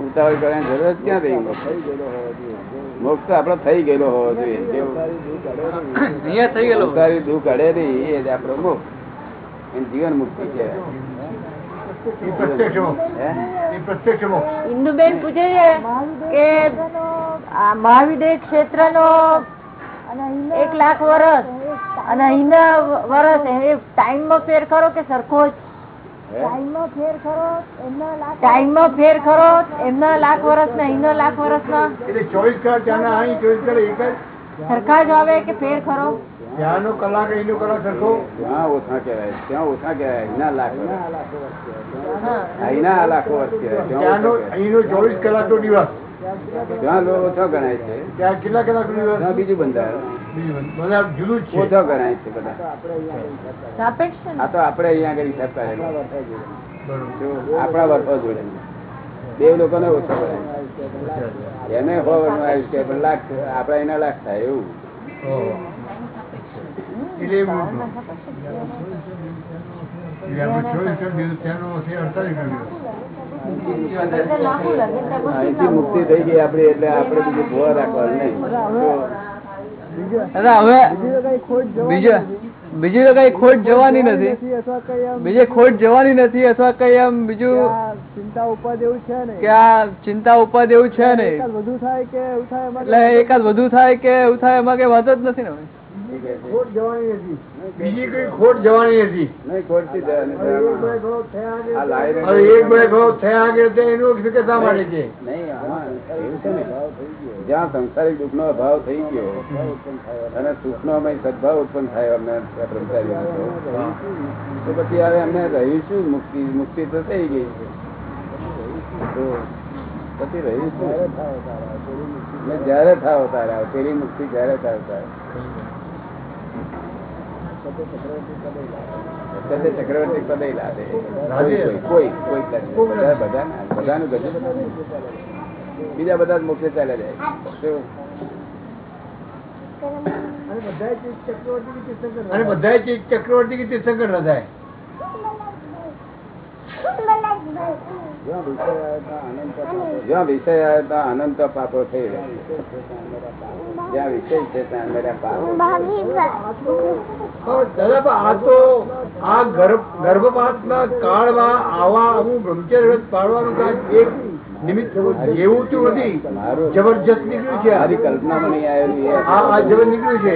ઉતાવળ કરવાની જરૂર જ ક્યાં થઈ મોક્ષ? આપડે થઈ ગયેલો હોવો જોઈએ. કેવું? થઈ ગયેલો સંસારી દુઃખ અડે નહીં એ જ આપણો મોક્ષ. એમ જીવન મુક્તિ છે. ઇન્દુબેન પૂછે છે કે મહાવીર ક્ષેત્ર નો એક લાખ વર્ષ અને અહીંના વર્ષ એ ટાઈમમાં ફેર ખરો કે સરખો જ? ટાઈમમાં ફેર ખરો એમના લાખ વર્ષ ને અહીં લાખ વર્ષ ના ચોવીસ કલાક ચોવીસ કલાક એક જ સરખા જ આવે કે ફેર ખરો? ત્યાંનો કલાક એનો કલાક સરખો. ત્યાં ઓછા કહેવાય? ત્યાં ઓછા કહેવાય? અહીંના લાખ અહીંના લાખો વર્ષ કહેવાય. ત્યાં ત્યાંનો ઓછા કહેવાય. અહીંનો ચોવીસ કલાકનો દિવસ. ત્યાં ઓછો ગણાય છે. ત્યાં કેટલા કલાક દિવસ? બીજું બંધારણ. બીજું બધું. બધા જુદું છે. ઓછો ગણાય છે બધા. આ તો આપણે અહીંયા આગળ હિસાબ કરેલો. બરોબર. આપણા વર્ષો જોડે. દેવ લોકોને ઓછો ગણાય એને હોવાનું આયુષ છે પણ લાખ આપડા એના લાખ થાય એવું. નો મુક્તિ થઈ ગઈ આપડે એટલે આપડે બીજું ભોવા રાખવાનું નહીં. હવે બીજું બીજી તો કઈ ખોટ જવાની નથી. બીજે ખોટ જવાની નથી અથવા કઈ એમ બીજું ચિંતા ઉપાદ એવું છે ને કે આ ચિંતા ઉપાદ એવું છે ને વધુ થાય કે એવું થાય એટલે એકાદ વધુ થાય કે એવું થાય એમાં કઈ વાત જ નથી ને ખોટ જવાની નથી. બીજી કઈ ખોટ જવાની નથી. નહીં એક વૈભવ થયા આગળ એનું શા માટે છે? જ્યાં સંસારિક દુઃખ નો અભાવ થઈ ગયો અને સુખ નો સદભાવ ઉત્પન્ન થાય અમને તો પછી હવે અમને રહ્યું શું મુક્તિ મુક્તિ તો થઈ ગઈ તો પછી રહ્યું શું જયારે થાવ તારે પેલી મુક્તિ જયારે થાવ તારે વખતે ચક્રવર્તી પદે લાદે કોઈ કોઈ કોઈ કોઈ બધા બધા ના બધાનું ગજુ બધા. બીજા બધા જ મોક્ષે ચાલે જાય? અને બધા ચક્રવર્તી કે તીર્થંકર થાય જ્યાં વિષય આવે ત્યાં અનંત પાપો થઈ રહે જ્યાં વિષય છે ત્યાં મેરા પાપ આ તો આ ગર્ભ ગર્ભપાતના કાળમાં આવા હું બ્રહ્મચર્ય પાળવાનું કાંઈ એક નિમિત્ત એવું તો નથી. જબરજસ્ત નીકળ્યું છે. મારી કલ્પનામાં નહીં આવેલું આ આ જબર નીકળ્યું છે.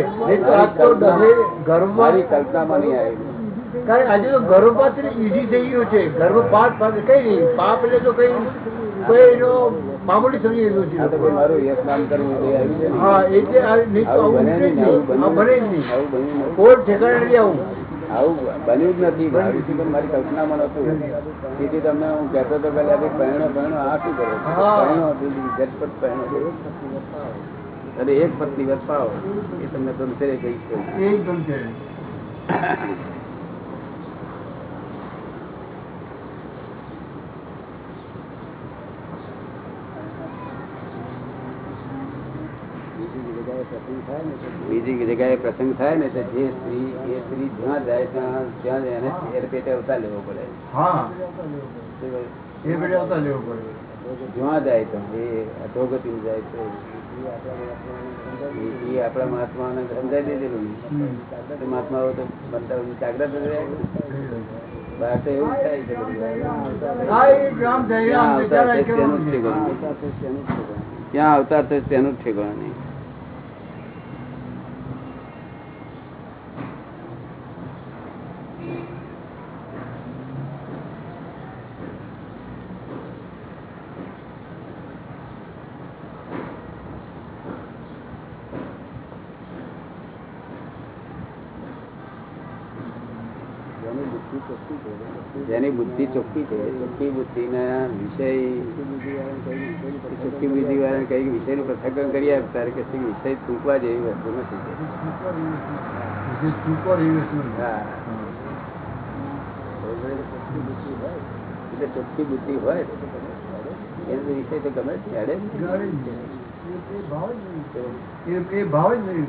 મારી કલ્પનામાં નહીં આવેલું. કારણ આજે તો ગર્ભપાત ઈઝી થઈ ગયું છે. ગર્ભપાત કઈ નહીં. પાપ એટલે તો કઈ કોઈ એનો મામૂલી સમજી લીધું છે. મારું યશ નામ કરવું એ આવ્યું છે ને. હા એટલે નહીં તો આવું આવું બને જ નહીં, આવું નહીં. આ બન્યું જ નથી. કોઈ ઠેકાણે નથી આવું. આવું બન્યું જ નથી. ભાવિથી પણ મારી કલ્પનામાં નતું તેથી તમને હું કહેતો હતો કે અરે પહેણો પહેણો આ શું કરો પહેણો ઝટપટ પહેણો. અને એક પત્ની પાવો એ તમને ગમશે કહી છે એકદમ છે બીજી જગ્યાએ પ્રસંગ થાય ને તો જે સ્ત્રી એ સ્ત્રી જ્યાં જાય ત્યાં ત્યાં એને એને પેટે અવતાર લેવો પડે. એ આવતા જ્યાં જાય તો એ અધોગતિ જાય તો એ- એ આપણા મહાત્માને સમજાવી દીધેલું મહાત્માઓ તો બનતા જાગ્રત બહાર તો એવું થાય છે ત્યાં એ અવતાર વિચારાય તેનું ઠેકાણું નહીં જેની બુદ્ધિ ચોખ્ખી છે ચોખ્ખી બુદ્ધિ ના વિષય ચોખ્ખી બુદ્ધિ વાળા કઈ વિષયનું પ્રસંગ કરી આપ તારે કે વિષય ચૂકવા જેવી વસ્તુ નથી. એટલે ચોખ્ખી બુદ્ધિ હોય એનો વિષય તો ગમે નહીં. એ ભાવ જ નહીં.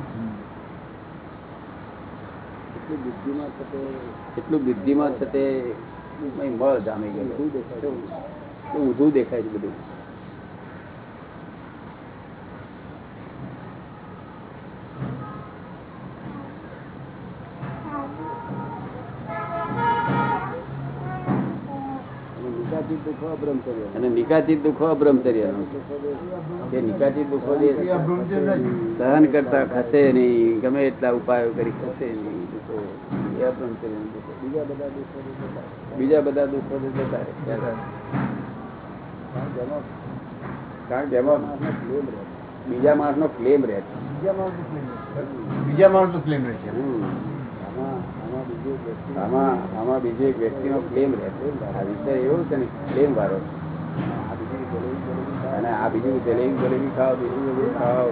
એટલું બુદ્ધિમાં છે તે એટલું બુદ્ધિમાં છે તે અહીં મળ જામી કેવું? ઊંધું દેખાય છે. બધું અને નિકાચિત દુઃખો અબ્રહ્મચર્ય એ નિકાચિત દુઃખો જે સહન કરતા ખસે નહીં ગમે એટલા ઉપાયો કરી ખસે નહીં. એ અબ્રહ્મચર્યના દુઃખો. બીજા બધા. બીજા જતા રહે. કારણ કે એમાં બીજા માણસ નો ક્લેમ રહે. છે બીજા માણસ નો ક્લેમ રહે છે. આમાં આમાં બીજી એક વ્યક્તિ નો ક્લેમ રહે. છે આ વિષય એવું છે ને ક્લેમ વાળો. અને આ બીજું જલેબી જલેબી ખાઓ બીજું બધું ખાઓ.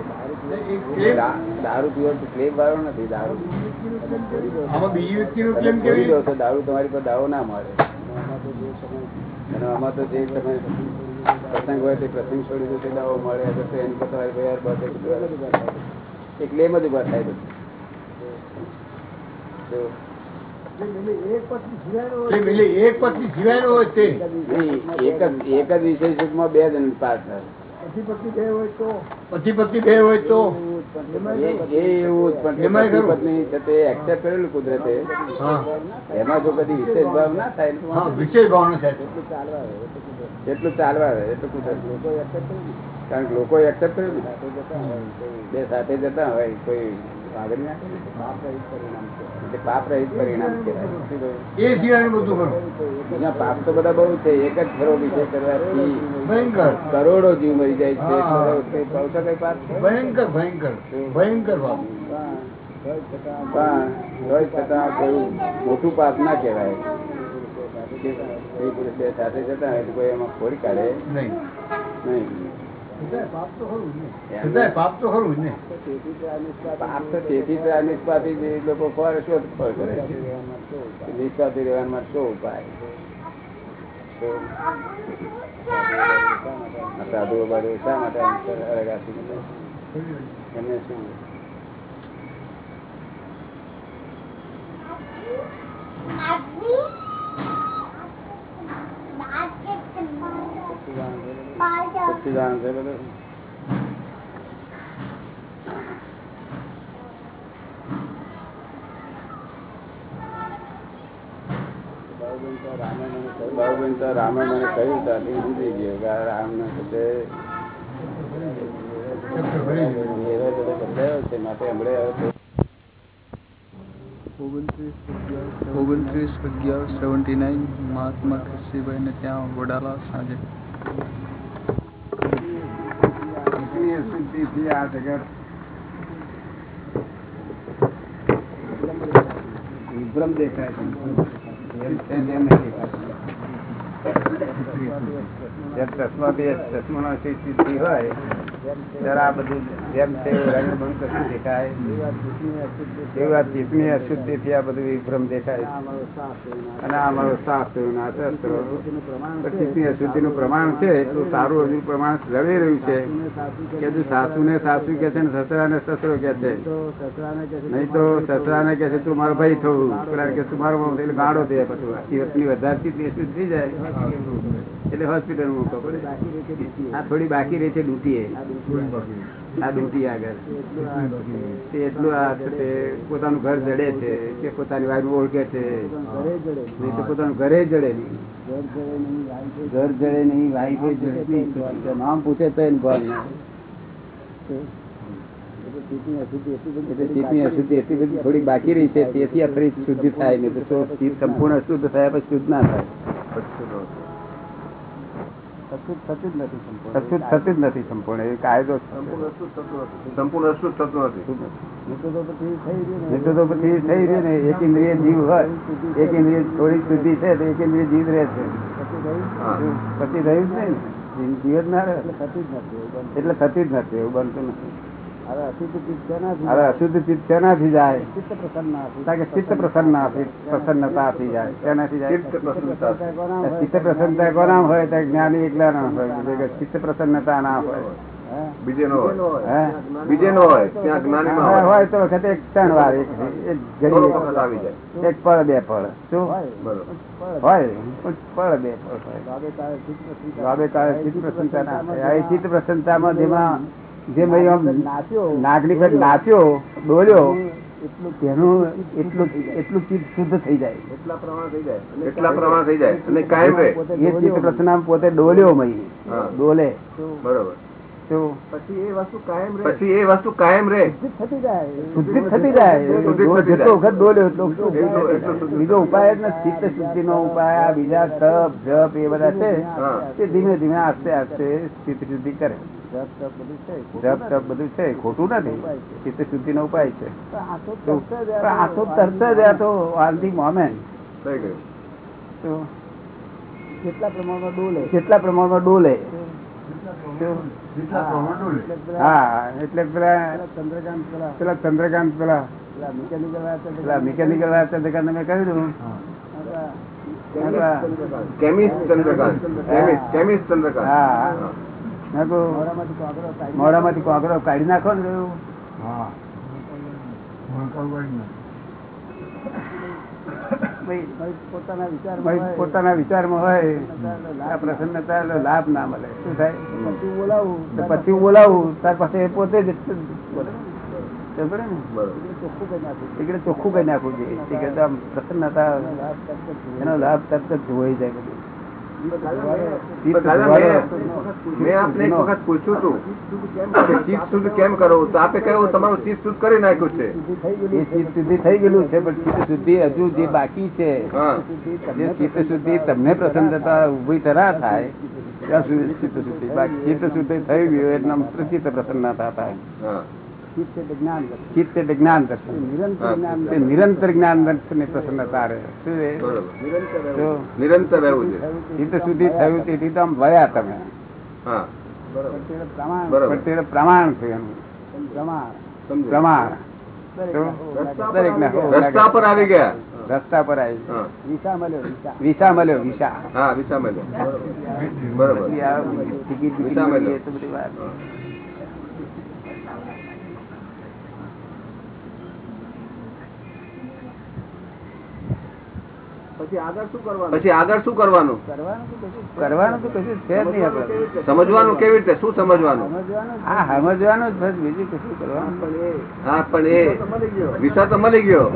દારૂ પીવો તો ક્લેમ વાળો નથી દારૂ. આમાં બીજી વ્યક્તિનો ક્લેમ કેવી? રીતે દારૂ તમારી પર દાવો ના મળે અને આમાં તો જે તમે પ્રસંગ હોય તે પ્રસંગ છોડી દો તે દાવો મળે અગર તો એની પર તમારી યાર બસ એક ક્લેમ જ ઊભા થાય બધું. ક્લેમ એક જ વિષય સુખમાં બે જણ પાસ થાય. પતિ પત્ની બે હોય તો? પતિ પત્ની છે તે એક્સેપ્ટ કરેલું કુદરતે. હા. એમાં જો કદી વિશેષ ભાવ ના થાય તો? હા વિશેષ ભાવના થાય એટલું ચાલવા રહે એટલું કુદરત. કારણ કે લોકો એક્સેપ્ટ કર્યું બે સાથે જતા હોય કોઈ પાપ રહિત પરિણામ કહેવાય ખરું. પાપ તો બધા બહુ છે. એક જ ખરો વિષય કરવાથી ભયંકર. કરોડો જીવ મરી જાય છે. કઈ પાપ ભયંકર ભયંકર. ભયંકર ભાવ પણ છતાં કોઈ મોટું પાપ ના કહેવાય. સાથે જતા હોય કોઈ એમાં ખોડી કાઢે? નહીં. નહીં. પાપ તો ખરું ને પાપ તો જ તેથી આ નિષ્પાપી જે લોકો કરે છે નિષ્પાપી રહેવા શું ઉપાય. સાધુઓ બાધુઓ શા માટે? એમને શું? સચ્ચિદાનંદ છે બધું બાબુબેન તો રામે મને કહ્યું તો આથી સમજી ગયો કે આ રામને પોતે ચક્કર ભરી ગયું. એવો બધો બદલાયો છે માટે હમણે હવે તો ઓગણત્રીસ અગિયાર ઓગણત્રીસ અગિયાર સેવન્ટી નાઇન મહાત્મા ખસીભાઈને ત્યાં વડાલા સાંજે એટલી અશુદ્ધિથી આ જગત. વિભ્રમ દેખાય છે. એમ બે ચશ્મા નો સિદ્ધિ હોય, ત્યારે આ બધું જેમ છે રંગ ભંગ કશું દેખાય. એવું આ અશુદ્ધિ થી આ બધું વિભ્રમ દેખાય. અને આ અમારો શાસ્ત્ર આ શસ્ત્રો અશુદ્ધિ નું પ્રમાણ છે, એટલું સારું હજુ પ્રમાણ લડી રહ્યું છે. કે જો સાસુ ને સાસુ કે છે ને સસરા ને સસરો કે છે. નહીં તો સસરા ને કે છે, તું મારો ભાઈ થવું પેલા કે તું મારો ગાળો ગાડો થયા પછી. વધારતી અશુદ્ધિ થઈ જાય. એટલે હોસ્પિટલ મૂકો આ થોડી બાકી રહી છે, ડૂટીએ. આ ડૂટી આગળ. તે એટલું આ તે પોતાનું ઘર જડે છે તે પોતાની વાઈફ ઓળખે છે. નહીં તો પોતાનું ઘરે જડે નહીં. ઘર જડે નહીં, વાઈફ જડે નહીં. નામ પૂછે તો એને ના ચિત્તની અશુદ્ધિ એટલી બધી થોડી બાકી રહી છે તેથી આ ફરી શુદ્ધિ થાય નહીં. તો ચિત્ત સંપૂર્ણ અશુદ્ધ થયા પછી શુદ્ધ ના થાય. અશુદ્ધ થતું જ નથી સંપૂર્ણ. અશુદ્ધ થતું જ નથી સંપૂર્ણ. એ કાયદો સંપૂર્ણ અશુદ્ધ થતું નથી. તો તો પછી થઈ રહ્યું ને. એક ઇન્દ્રિય જીવ હોય. એક ઇન્દ્રિય થોડી શુદ્ધિ છે તો એક ઇન્દ્રિય જીવ રહે છે. પછી રહ્યું જ નહીં. ને જીવ જ ના રહે. એટલે થતી જ નથી એવું બનતું નથી. હવે અશુદ્ધ ચિત્ત શેનાથી જાય? ચિત્ત પ્રસન્ન પ્રસન્નતાથી જાય. શેનાથી જાય? ચિત્ત પ્રસન્નતા ચિત્ત પ્રસન્નતા કોના હોય? તો જ્ઞાની એકલા ના હોય. ચિત્ત પ્રસન્નતા ના હોય. બીજે નો હોય. બીજે નો હોય. ત્યાં જ્ઞાનીમાં હા, હોય. હોય તો વખતે એક ત્રણ વાર એક એક ઘડી એક પળ બે પળ. શું? હોય. પળ બે પળ હોય. ચિત્ત પ્રસન્નતા ના ચિત્ત પ્રસન્નતામાં જેમાં જે ભાઈ આમ નાગરિક નાચ્યો બોલ્યો. તેનું એટલું એટલું ચિત્ત શુદ્ધ થઈ જાય. એટલા પ્રમાણ થઈ જાય. એટલા પ્રમાણ થઈ જાય. અને કાયમ રહે એ ચિત્ત પ્રસન્ન પોતે ડોલ્યો મહી. ડોલે. બરોબર. પછી એ વસ્તુ કાયમ રહે. પછી એ વસ્તુ કાયમ રહે. થતી જાય. શુદ્ધિ થતી જાય. શુદ્ધિ થતી જેટલો જાય. વખત એટલો શુદ્ધિ. બીજો ઉપાય જ નથી. ચિત્ત શુદ્ધિ નો ઉપાય આ બીજા તપ જપ એ બધા છે. તે ધીમે ધીમે આસ્તે આસ્તે ચિત્ત શુદ્ધિ કરે. જપ તપ બધું છે. ખોટું નથી. ચિત્ત શુદ્ધિ નો ઉપાય છે. આ તો તો તરત જ પણ આ તો તો હાલથી મોમેન્ટ કેટલા પ્રમાણમાં ડોલે? કેટલા પ્રમાણમાં ડોલે? હા એટલે પેલા ચંદ્રકાંત પેલા. પેલા ચંદ્રકાંત પેલા. પેલા મિકેનિકલ વાળા ચંદ્રકાંત મેં કહ્યું chemist Chandrakant. Chemist chemist Chandrakant. હા. મેં કહ્યું મોઢામાંથી કાગળો કાઢી કોકરો કાઢી નાખો ને હા. પોતાના વિચારમાં પોતાના વિચારમાં હોય. પ્રસન્નતા એટલે લાભ ના મળે. શું થાય? પછી બોલાવું. પછી બોલાવું. તાર પાસે પોતે જ બોલે. ચોખ્ખું કઈ નાખું. નાખવું જોઈએ પ્રસન્નતા એનો લાભ તરત જ જોઈ જાય બધું ચિત્ત દાદા ધોવાડો. મેં મેં આપને એક વખત પૂછ્યું હતું કે શુદ્ધ કેમ કરો? તો આપે કહ્યું તમારું ચિત્ત શુદ્ધ કરી નાખ્યું છે. એ શુદ્ધિ થઈ ગયેલું છે પણ ચિત્ત શુદ્ધિ હજુ જે બાકી છે જે ચિત્ત શુદ્ધિ તમને પ્રસન્નતા ઊભી તરા થાય ત્યાં સુધી ચિત્ત શુદ્ધિ બાકી. ચિત્ત શુદ્ધિ થઈ ગયું એટલે પ્રસન્નતા થાય. ચિત્ત એટલે જ્ઞાન દર્શન. નિરંતર જ્ઞાન દર્શનની પ્રસન્નતા રહે. શું નિરંતર ચિત્ત સુધી થયું તેથી તો આમ વયા તમે. પ્રમાણ છે એનું. પ્રમાણ. પ્રમાણ. રસ્તા પર આવી ગયા. રસ્તા પર આવી વિસા મળ્યો વિસા મળ્યો વિસા હા વિસા મળ્યો. બરોબર. ટિકિટ વિસા મળ્યો. પછી આગળ શું કરવાનું? પછી આગળ શું કરવાનું? કરવાનું તો કશું કરવાનું તો કશું છે જ નહીં આપણે. સમજવાનું કેવી રીતે? શું સમજવાનું? હા સમજવાનું જ બસ બીજું કશું કરવાનું. હા પણ એ વિસા તો મળી ગયો.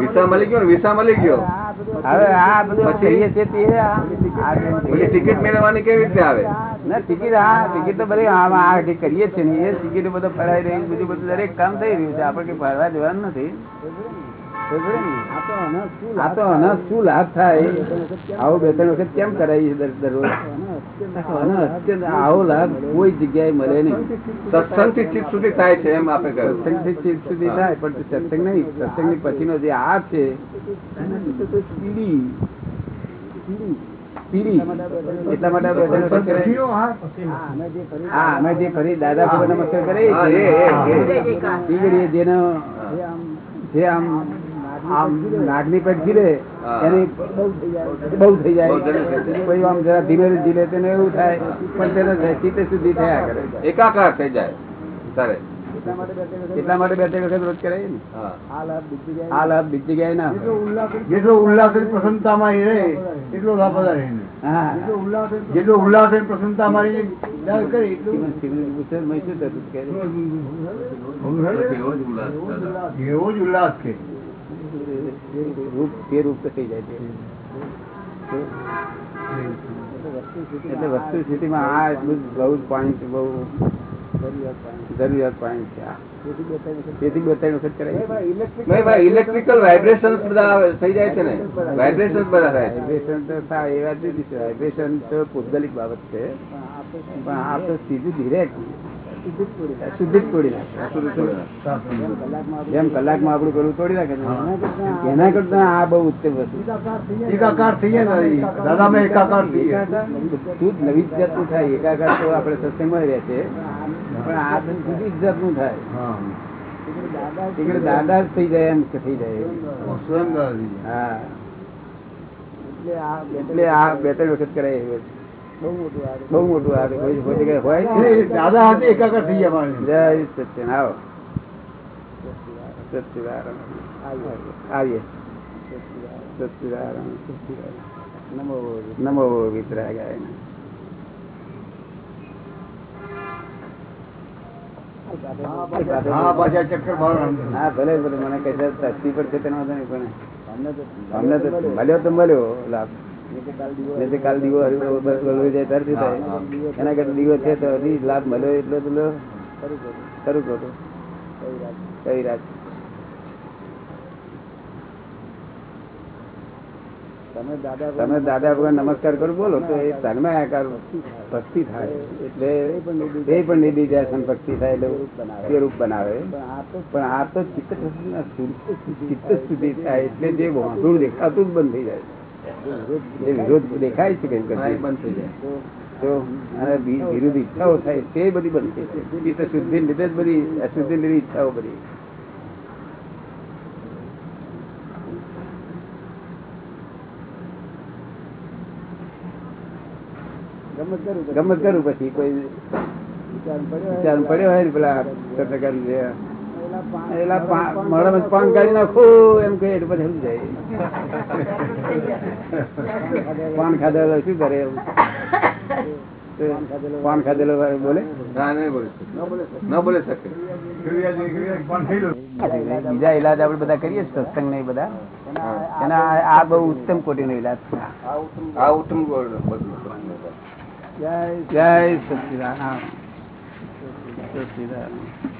વિસા મળી ગયો. વિસા મળી ગયો હવે આ બધું પછી? કહીએ છે તે પછી ટિકિટ મેળવવાની કેવી રીતે આવે? ના ટિકિટ હા ટિકિટ તો બધી આ કરીએ છીએ ને એ ટિકિટ બધું ફરાઈ રહી બધું બધું દરેક કામ થઈ રહ્યું છે. આપણે કઈ ફરવા જવાનું નથી? આ તો આનો શું આ તો આનો શું લાભ થાય? આવું બે ત્રણ વખત કેમ દર- દરરોજ? આવો લાભ કોઈ જગ્યાએ મળે નહીં. સત્સંગથી ચિત્ત સુધી થાય છે એમ આપે કહ્યું. સત્સંગથી ચિત્ત સુધી થાય પણ સત્સંગ નહીં. સત્સંગની પછીનો જે આ છે પીડી. પીડી. એટલા માટે આપણે. હા, અમે જે કરી હા અમે જે ફરી દાદા નમસ્કાર કરીએ જેનો જે આમ નાગની પેટ જીલે એને બહુ થઈ જાય. કોઈ આમ જરા ધીમે જીલે તેને એવું થાય પણ તેને ચિત્તે સુધી થયા કરે. એકાકાર થઈ જાય. તારે. એટલા માટે બે ત્રણ વખત રોજ કરાય ને. આ લાભ બીજી જગ્યાએ ના. જેટલો ઉલ્લાસ જેટલો પ્રસન્નતા મારી રહે એટલો લાભ વધારે જેટલો ઉલ્લાસ પ્રસન્નતા મારી એવો જ ઉલ્લાસ કે. રૂપ તે રૂપ થઈ જાય છે. એટલે વસ્તુ સ્થિતિમાં આ એટલું જ બહુ પોઈન્ટ બહુ જરૂરિયાત પોઈન્ટ છે તેથી બે ત્રણ વખત કરાય ઇલેક્ટ્રિકલ વાઇબ્રેશન બધા થઈ જાય છે ને? વાઇબ્રેશન બધા થાય છે. વાઇબ્રેશન એ વાત જુદી છે. વાઇબ્રેશન તો પૌદ્ગલિક બાબત છે. પણ આ તો સીધું ડિરેક્ટ શુદ્ધિ તોડી નાખે જેમ કલાકમાં આપણું પેલું તોડી નાખે એના કરતા આ બહુ ઉત્તમ વસ્તુ એકાકાર થઈ જાય ને દાદા મેં એકાકાર થઈ ગયા નવી જાતનું થાય. એકાકાર તો આપણે સત્સંગમાં રહે છે. પણ આ જુદી જાતનું થાય. દાદા જ થઈ જાય એમ થઈ જાય. હા એટલે આ બે એટલે આ બે ત્રણ વખત કરાય એવું છે. બહુ મોટું આ કોઈ કોઈ જગ્યાએ હોય. દાદા હાથે એકાકાર થઈ ગયા મારે જય સત્યન આવો. સચ્ચિદાનંદ આવીએ. સચ્ચિદાનંદ નમો નમો વિતરાગાય હા ભલે ભલે. મને કઈ તસ્તી પર છે તેનો વાંધો નહીં પણ અમને તો મળ્યો તો મળ્યો. લાભ. નહીં કાલ દીવો હરી- બળવાઈ જાય ત્યારે શું થાય એના કરતા દીવો છે તો હજી લાભ મળ્યો એટલો તો. ખરું ખોટું કઈ રાત તમે દાદા ભગવાન નમસ્કાર કરો બોલો તો એ તન્મયાકાર ભક્તિ થાય એટલે એ પણ નિધિધ્યાસન ભક્તિ થાય એટલે એ રૂપ બનાવે પણ આ તો ચિત્ત ચિત્ત સુધી થાય એટલે જે વાંધું દેખાતું જ બંધ થઈ જાય વિરોધ દેખાય છે કઈ બંધ થઈ જાય. તો અને વિરુદ્ધ ઈચ્છાઓ થાય તે બધી બંધ થઈ જાય. ચિત્ત શુદ્ધિ લીધે જ બધી અશુદ્ધિ લીધી ઈચ્છાઓ બધી. ગમત કરું પછી કોઈ વિચાર પડ્યો હોય ને પેલા જે એલા પા- પાન કાઢી નાખો એમ કહે એટલે પછી સમજાય પાન ખાધેલો શું કરે એવું? પાન ખાધેલો બોલે? ના નહીં બોલે ન બોલે શકે. બીજા ઇલાજ આપડે બધા કરીએ સત્સંગ ને બધા. એના આ- બહુ ઉત્તમ કોટીનો ઈલાજ છે. આ ઉત્તમ જય જય સચિદાન સચિદાનંદ.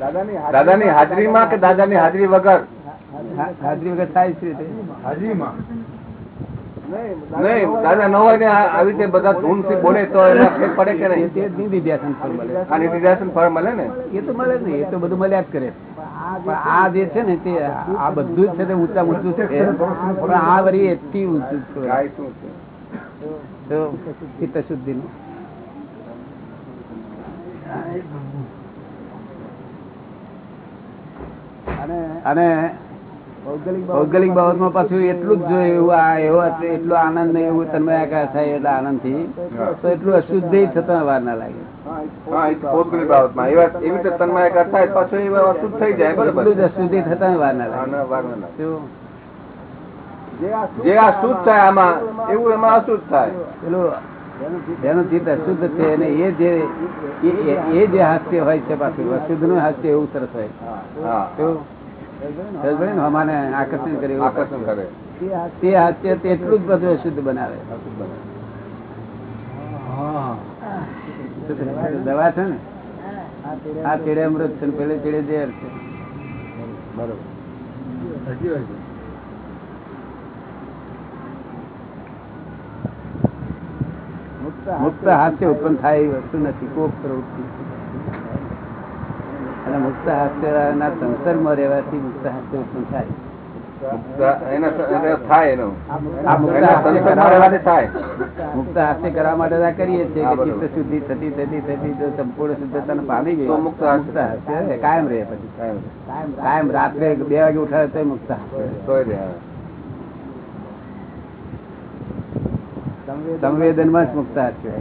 દાદાની હાજરીમાં કે દાદાની હાજરી વગર? હાજરી વગર થાય છે તે. હાજરીમાં? નહીં દાદા ન હોય ને આવી રીતે બધા ધૂનથી બોલે તો ફેર પડે કે નહીં? નિધિધ્યાસન ફળ મળે. આ નિધિધ્યાસન ફળ મળે ને? એ તો મળે નહીં એ તો બધું મળ્યા જ કરે. આ જે છે ને તે આ બધું જ છે તે ઊંચા ઊંચું છે. પણ આ વળી એટલી ઊંચું છે. ગાય શું છે? તો ચિત્ત શુદ્ધિ નું અને ભૌગોલિક બાબતમાં પાછું એટલું જ જોયું એવું આ એવો એટલો આનંદ ને એવું તન્મયાકાર થાય એટલે આનંદથી તો એટલું અશુદ્ધ થતા વાર ના લાગે. ભૌગોલિક બાબતમાં. એવા એવી રીતે તન્માયકાર થાય પાછું એવા અશુદ્ધ થઈ જાય બરોબર. જ અશુદ્ધિ થતા વાર ના લાગે. જે આ થાય આમાં એવું એમાં અશુદ્ધ થાય. પેલું જેનું ચિત્ત અશુદ્ધ છે અને એ જે એ- જે હાસ્ય હોય છે પાછું અશુદ્ધનું હાસ્ય એવું સરસ હોય. હા. કેવું? સરસ પડે ને હમાને આકર્ષણ કર્યું આકર્ષણ કરે. તે હાસ્ય તેટલું જ બધું અશુદ્ધ બનાવે. દવા છે ને? આ ચેડે અમૃત છે પેલે ચેડે ઝેર છે. મુક્ત હાસ્ય ઉત્પન્ન થાય એવી વસ્તુ નથી કોક પ્રવૃત્તિ. અને મુક્ત હાસ્યના સંસર્ગમાં રહેવાથી મુક્ત હાસ્ય ઉત્પન્ન થાય. મુક્ત હાસ્ય કરવા માટે કરીએ છીએ કે ચિત્ત શુદ્ધિ થતી થતી થતી જો સંપૂર્ણ શુદ્ધતાને પામી ગઈ મુક્ત હાસ્ય. કાયમ રહે પછી. કાયમ રાત્રે બે વાગે ઉઠાવે તો મુક્ત હાસ્ય રહે. તોય રે હા. સંવેદનમાં જ મુક્તા છે.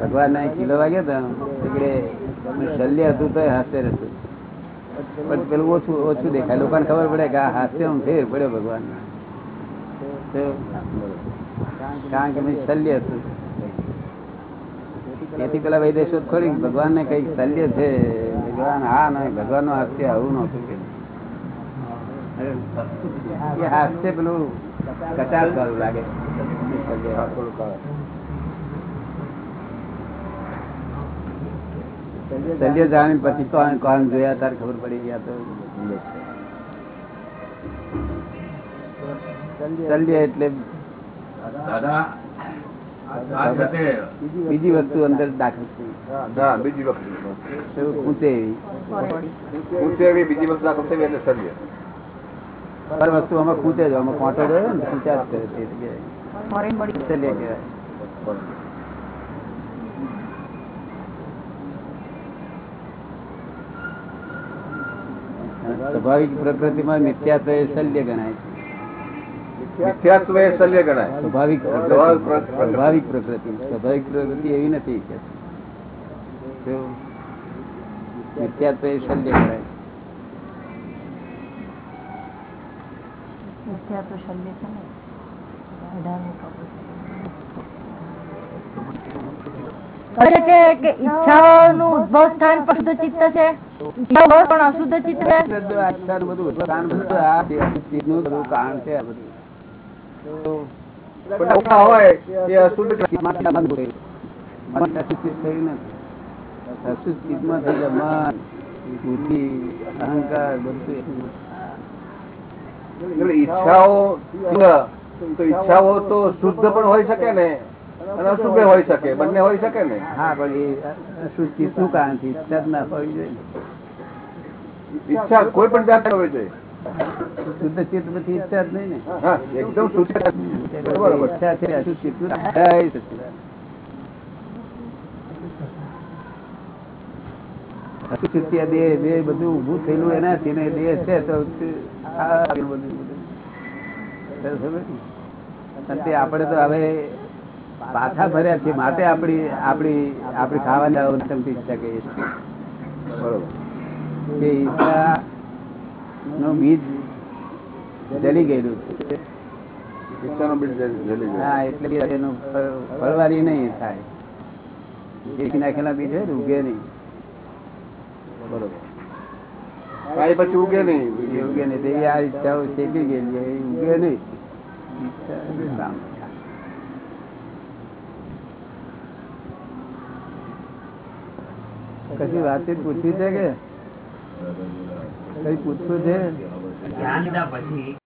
ભગવાન ના કિલો વાગ્યો તો. એટલે શલ્ય હતું તો હાસ્ય હતું પણ પેલું ઓછું ઓછું દેખાય. લોકોને ખબર પડે કે આ હાસ્ય ફેર પડ્યો ભગવાન કારણ કે શલ્ય હતું. તેથી પેલા વૈદ્ય શોધ ખોરી ભગવાન ને કંઈક શલ્ય છે. ભગવાન હા નહીં ભગવાનનું હાસ્ય આવું નતું કે હાસ્ય પેલું કચાશ વાળું લાગે. શલ્ય જાણી પછી કોણ કોણ જોયા તાર ખબર પડી ગયા તો સંજય એટલે બીજી વસ્તુ અંદર દાખલ થઈ. બીજી એવું ઊંચે બીજી વખત દાખલ થઈ એટલે સર્જે પર વસ્તુ આમાં ખૂંચે જ આમાં કોંટો રહ્યો ને ખૂંચ્યા જ કરે તે જગ્યાએ. શલ્ય કહેવાય સ્વાભાવિક પ્રકૃતિમાં મિથ્યાત્વ એ શલ્ય ગણાય છે મિથ્યાત્વ એ શલ્ય ગણાય સ્વાભાવિક સ્વાભાવિક પ્રકૃતિ પ્રકૃતિ. સ્વાભાવિક પ્રકૃતિ સ્વાભાવિક પ્રકૃતિ એવી નથી કે જો મિથ્યાત્વ એ શલ્ય ગણાય મિથ્યા તો શલ્ય છે ને અઢારમું પગલું. કહે છે કે કે ઈચ્છાઓનું ઉદ્ભવ સ્થાન શુદ્ધ ચિત્ત છે ઈચ્છાઓ પણ અશુદ્ધ ચિત્ત છે કારણ છે. આ તો હોય એ અશુદ્ધ અહંકાર બધું ઈચ્છાઓ તો ઈચ્છાઓ તો શુદ્ધ પણ હોઈ શકે ને અને અશુભ હોય શકે બંને હોઈ શકે ને? હા પણ એ અશુદ્ધ શું કારણથી ઈચ્છા ના હોવી જોઈએ. ઈચ્છા કોઈ પણ જાત હોવી જોઈએ. શુદ્ધ ચિત્ત પછી ઈચ્છા જ નહીં ને? એકદમ શુદ્ધ ઈચ્છા છે અશુદ્ધ ચિત્ત દેહ દેહ બધું ઊભું થયેલું એનાથી ને દેહ છે તો આ બધું. તે આપણે તો હવે પાછા ફર્યા છીએ. માટે આપણી આપણી આપણી ખાવાની અવનતમથી ઈચ્છા કહીએ છીએ બરોબર. કે ઈચ્છા નું બીજ જલી ગયેલું છે. હા એટલે એનું ફળવાની નહીં થાય. એકી નાખેલા બીજ હોય ઉગે નહીં. બરોબર. પછી ઉગે નહીં. એ ઉગે નહીં. તે આ ઈચ્છાઓ શેકી ગયેલી ઉગે નહીં. કશી વાતચીત પૂછવી છે કે? કઈ પૂછવું છે? પછી.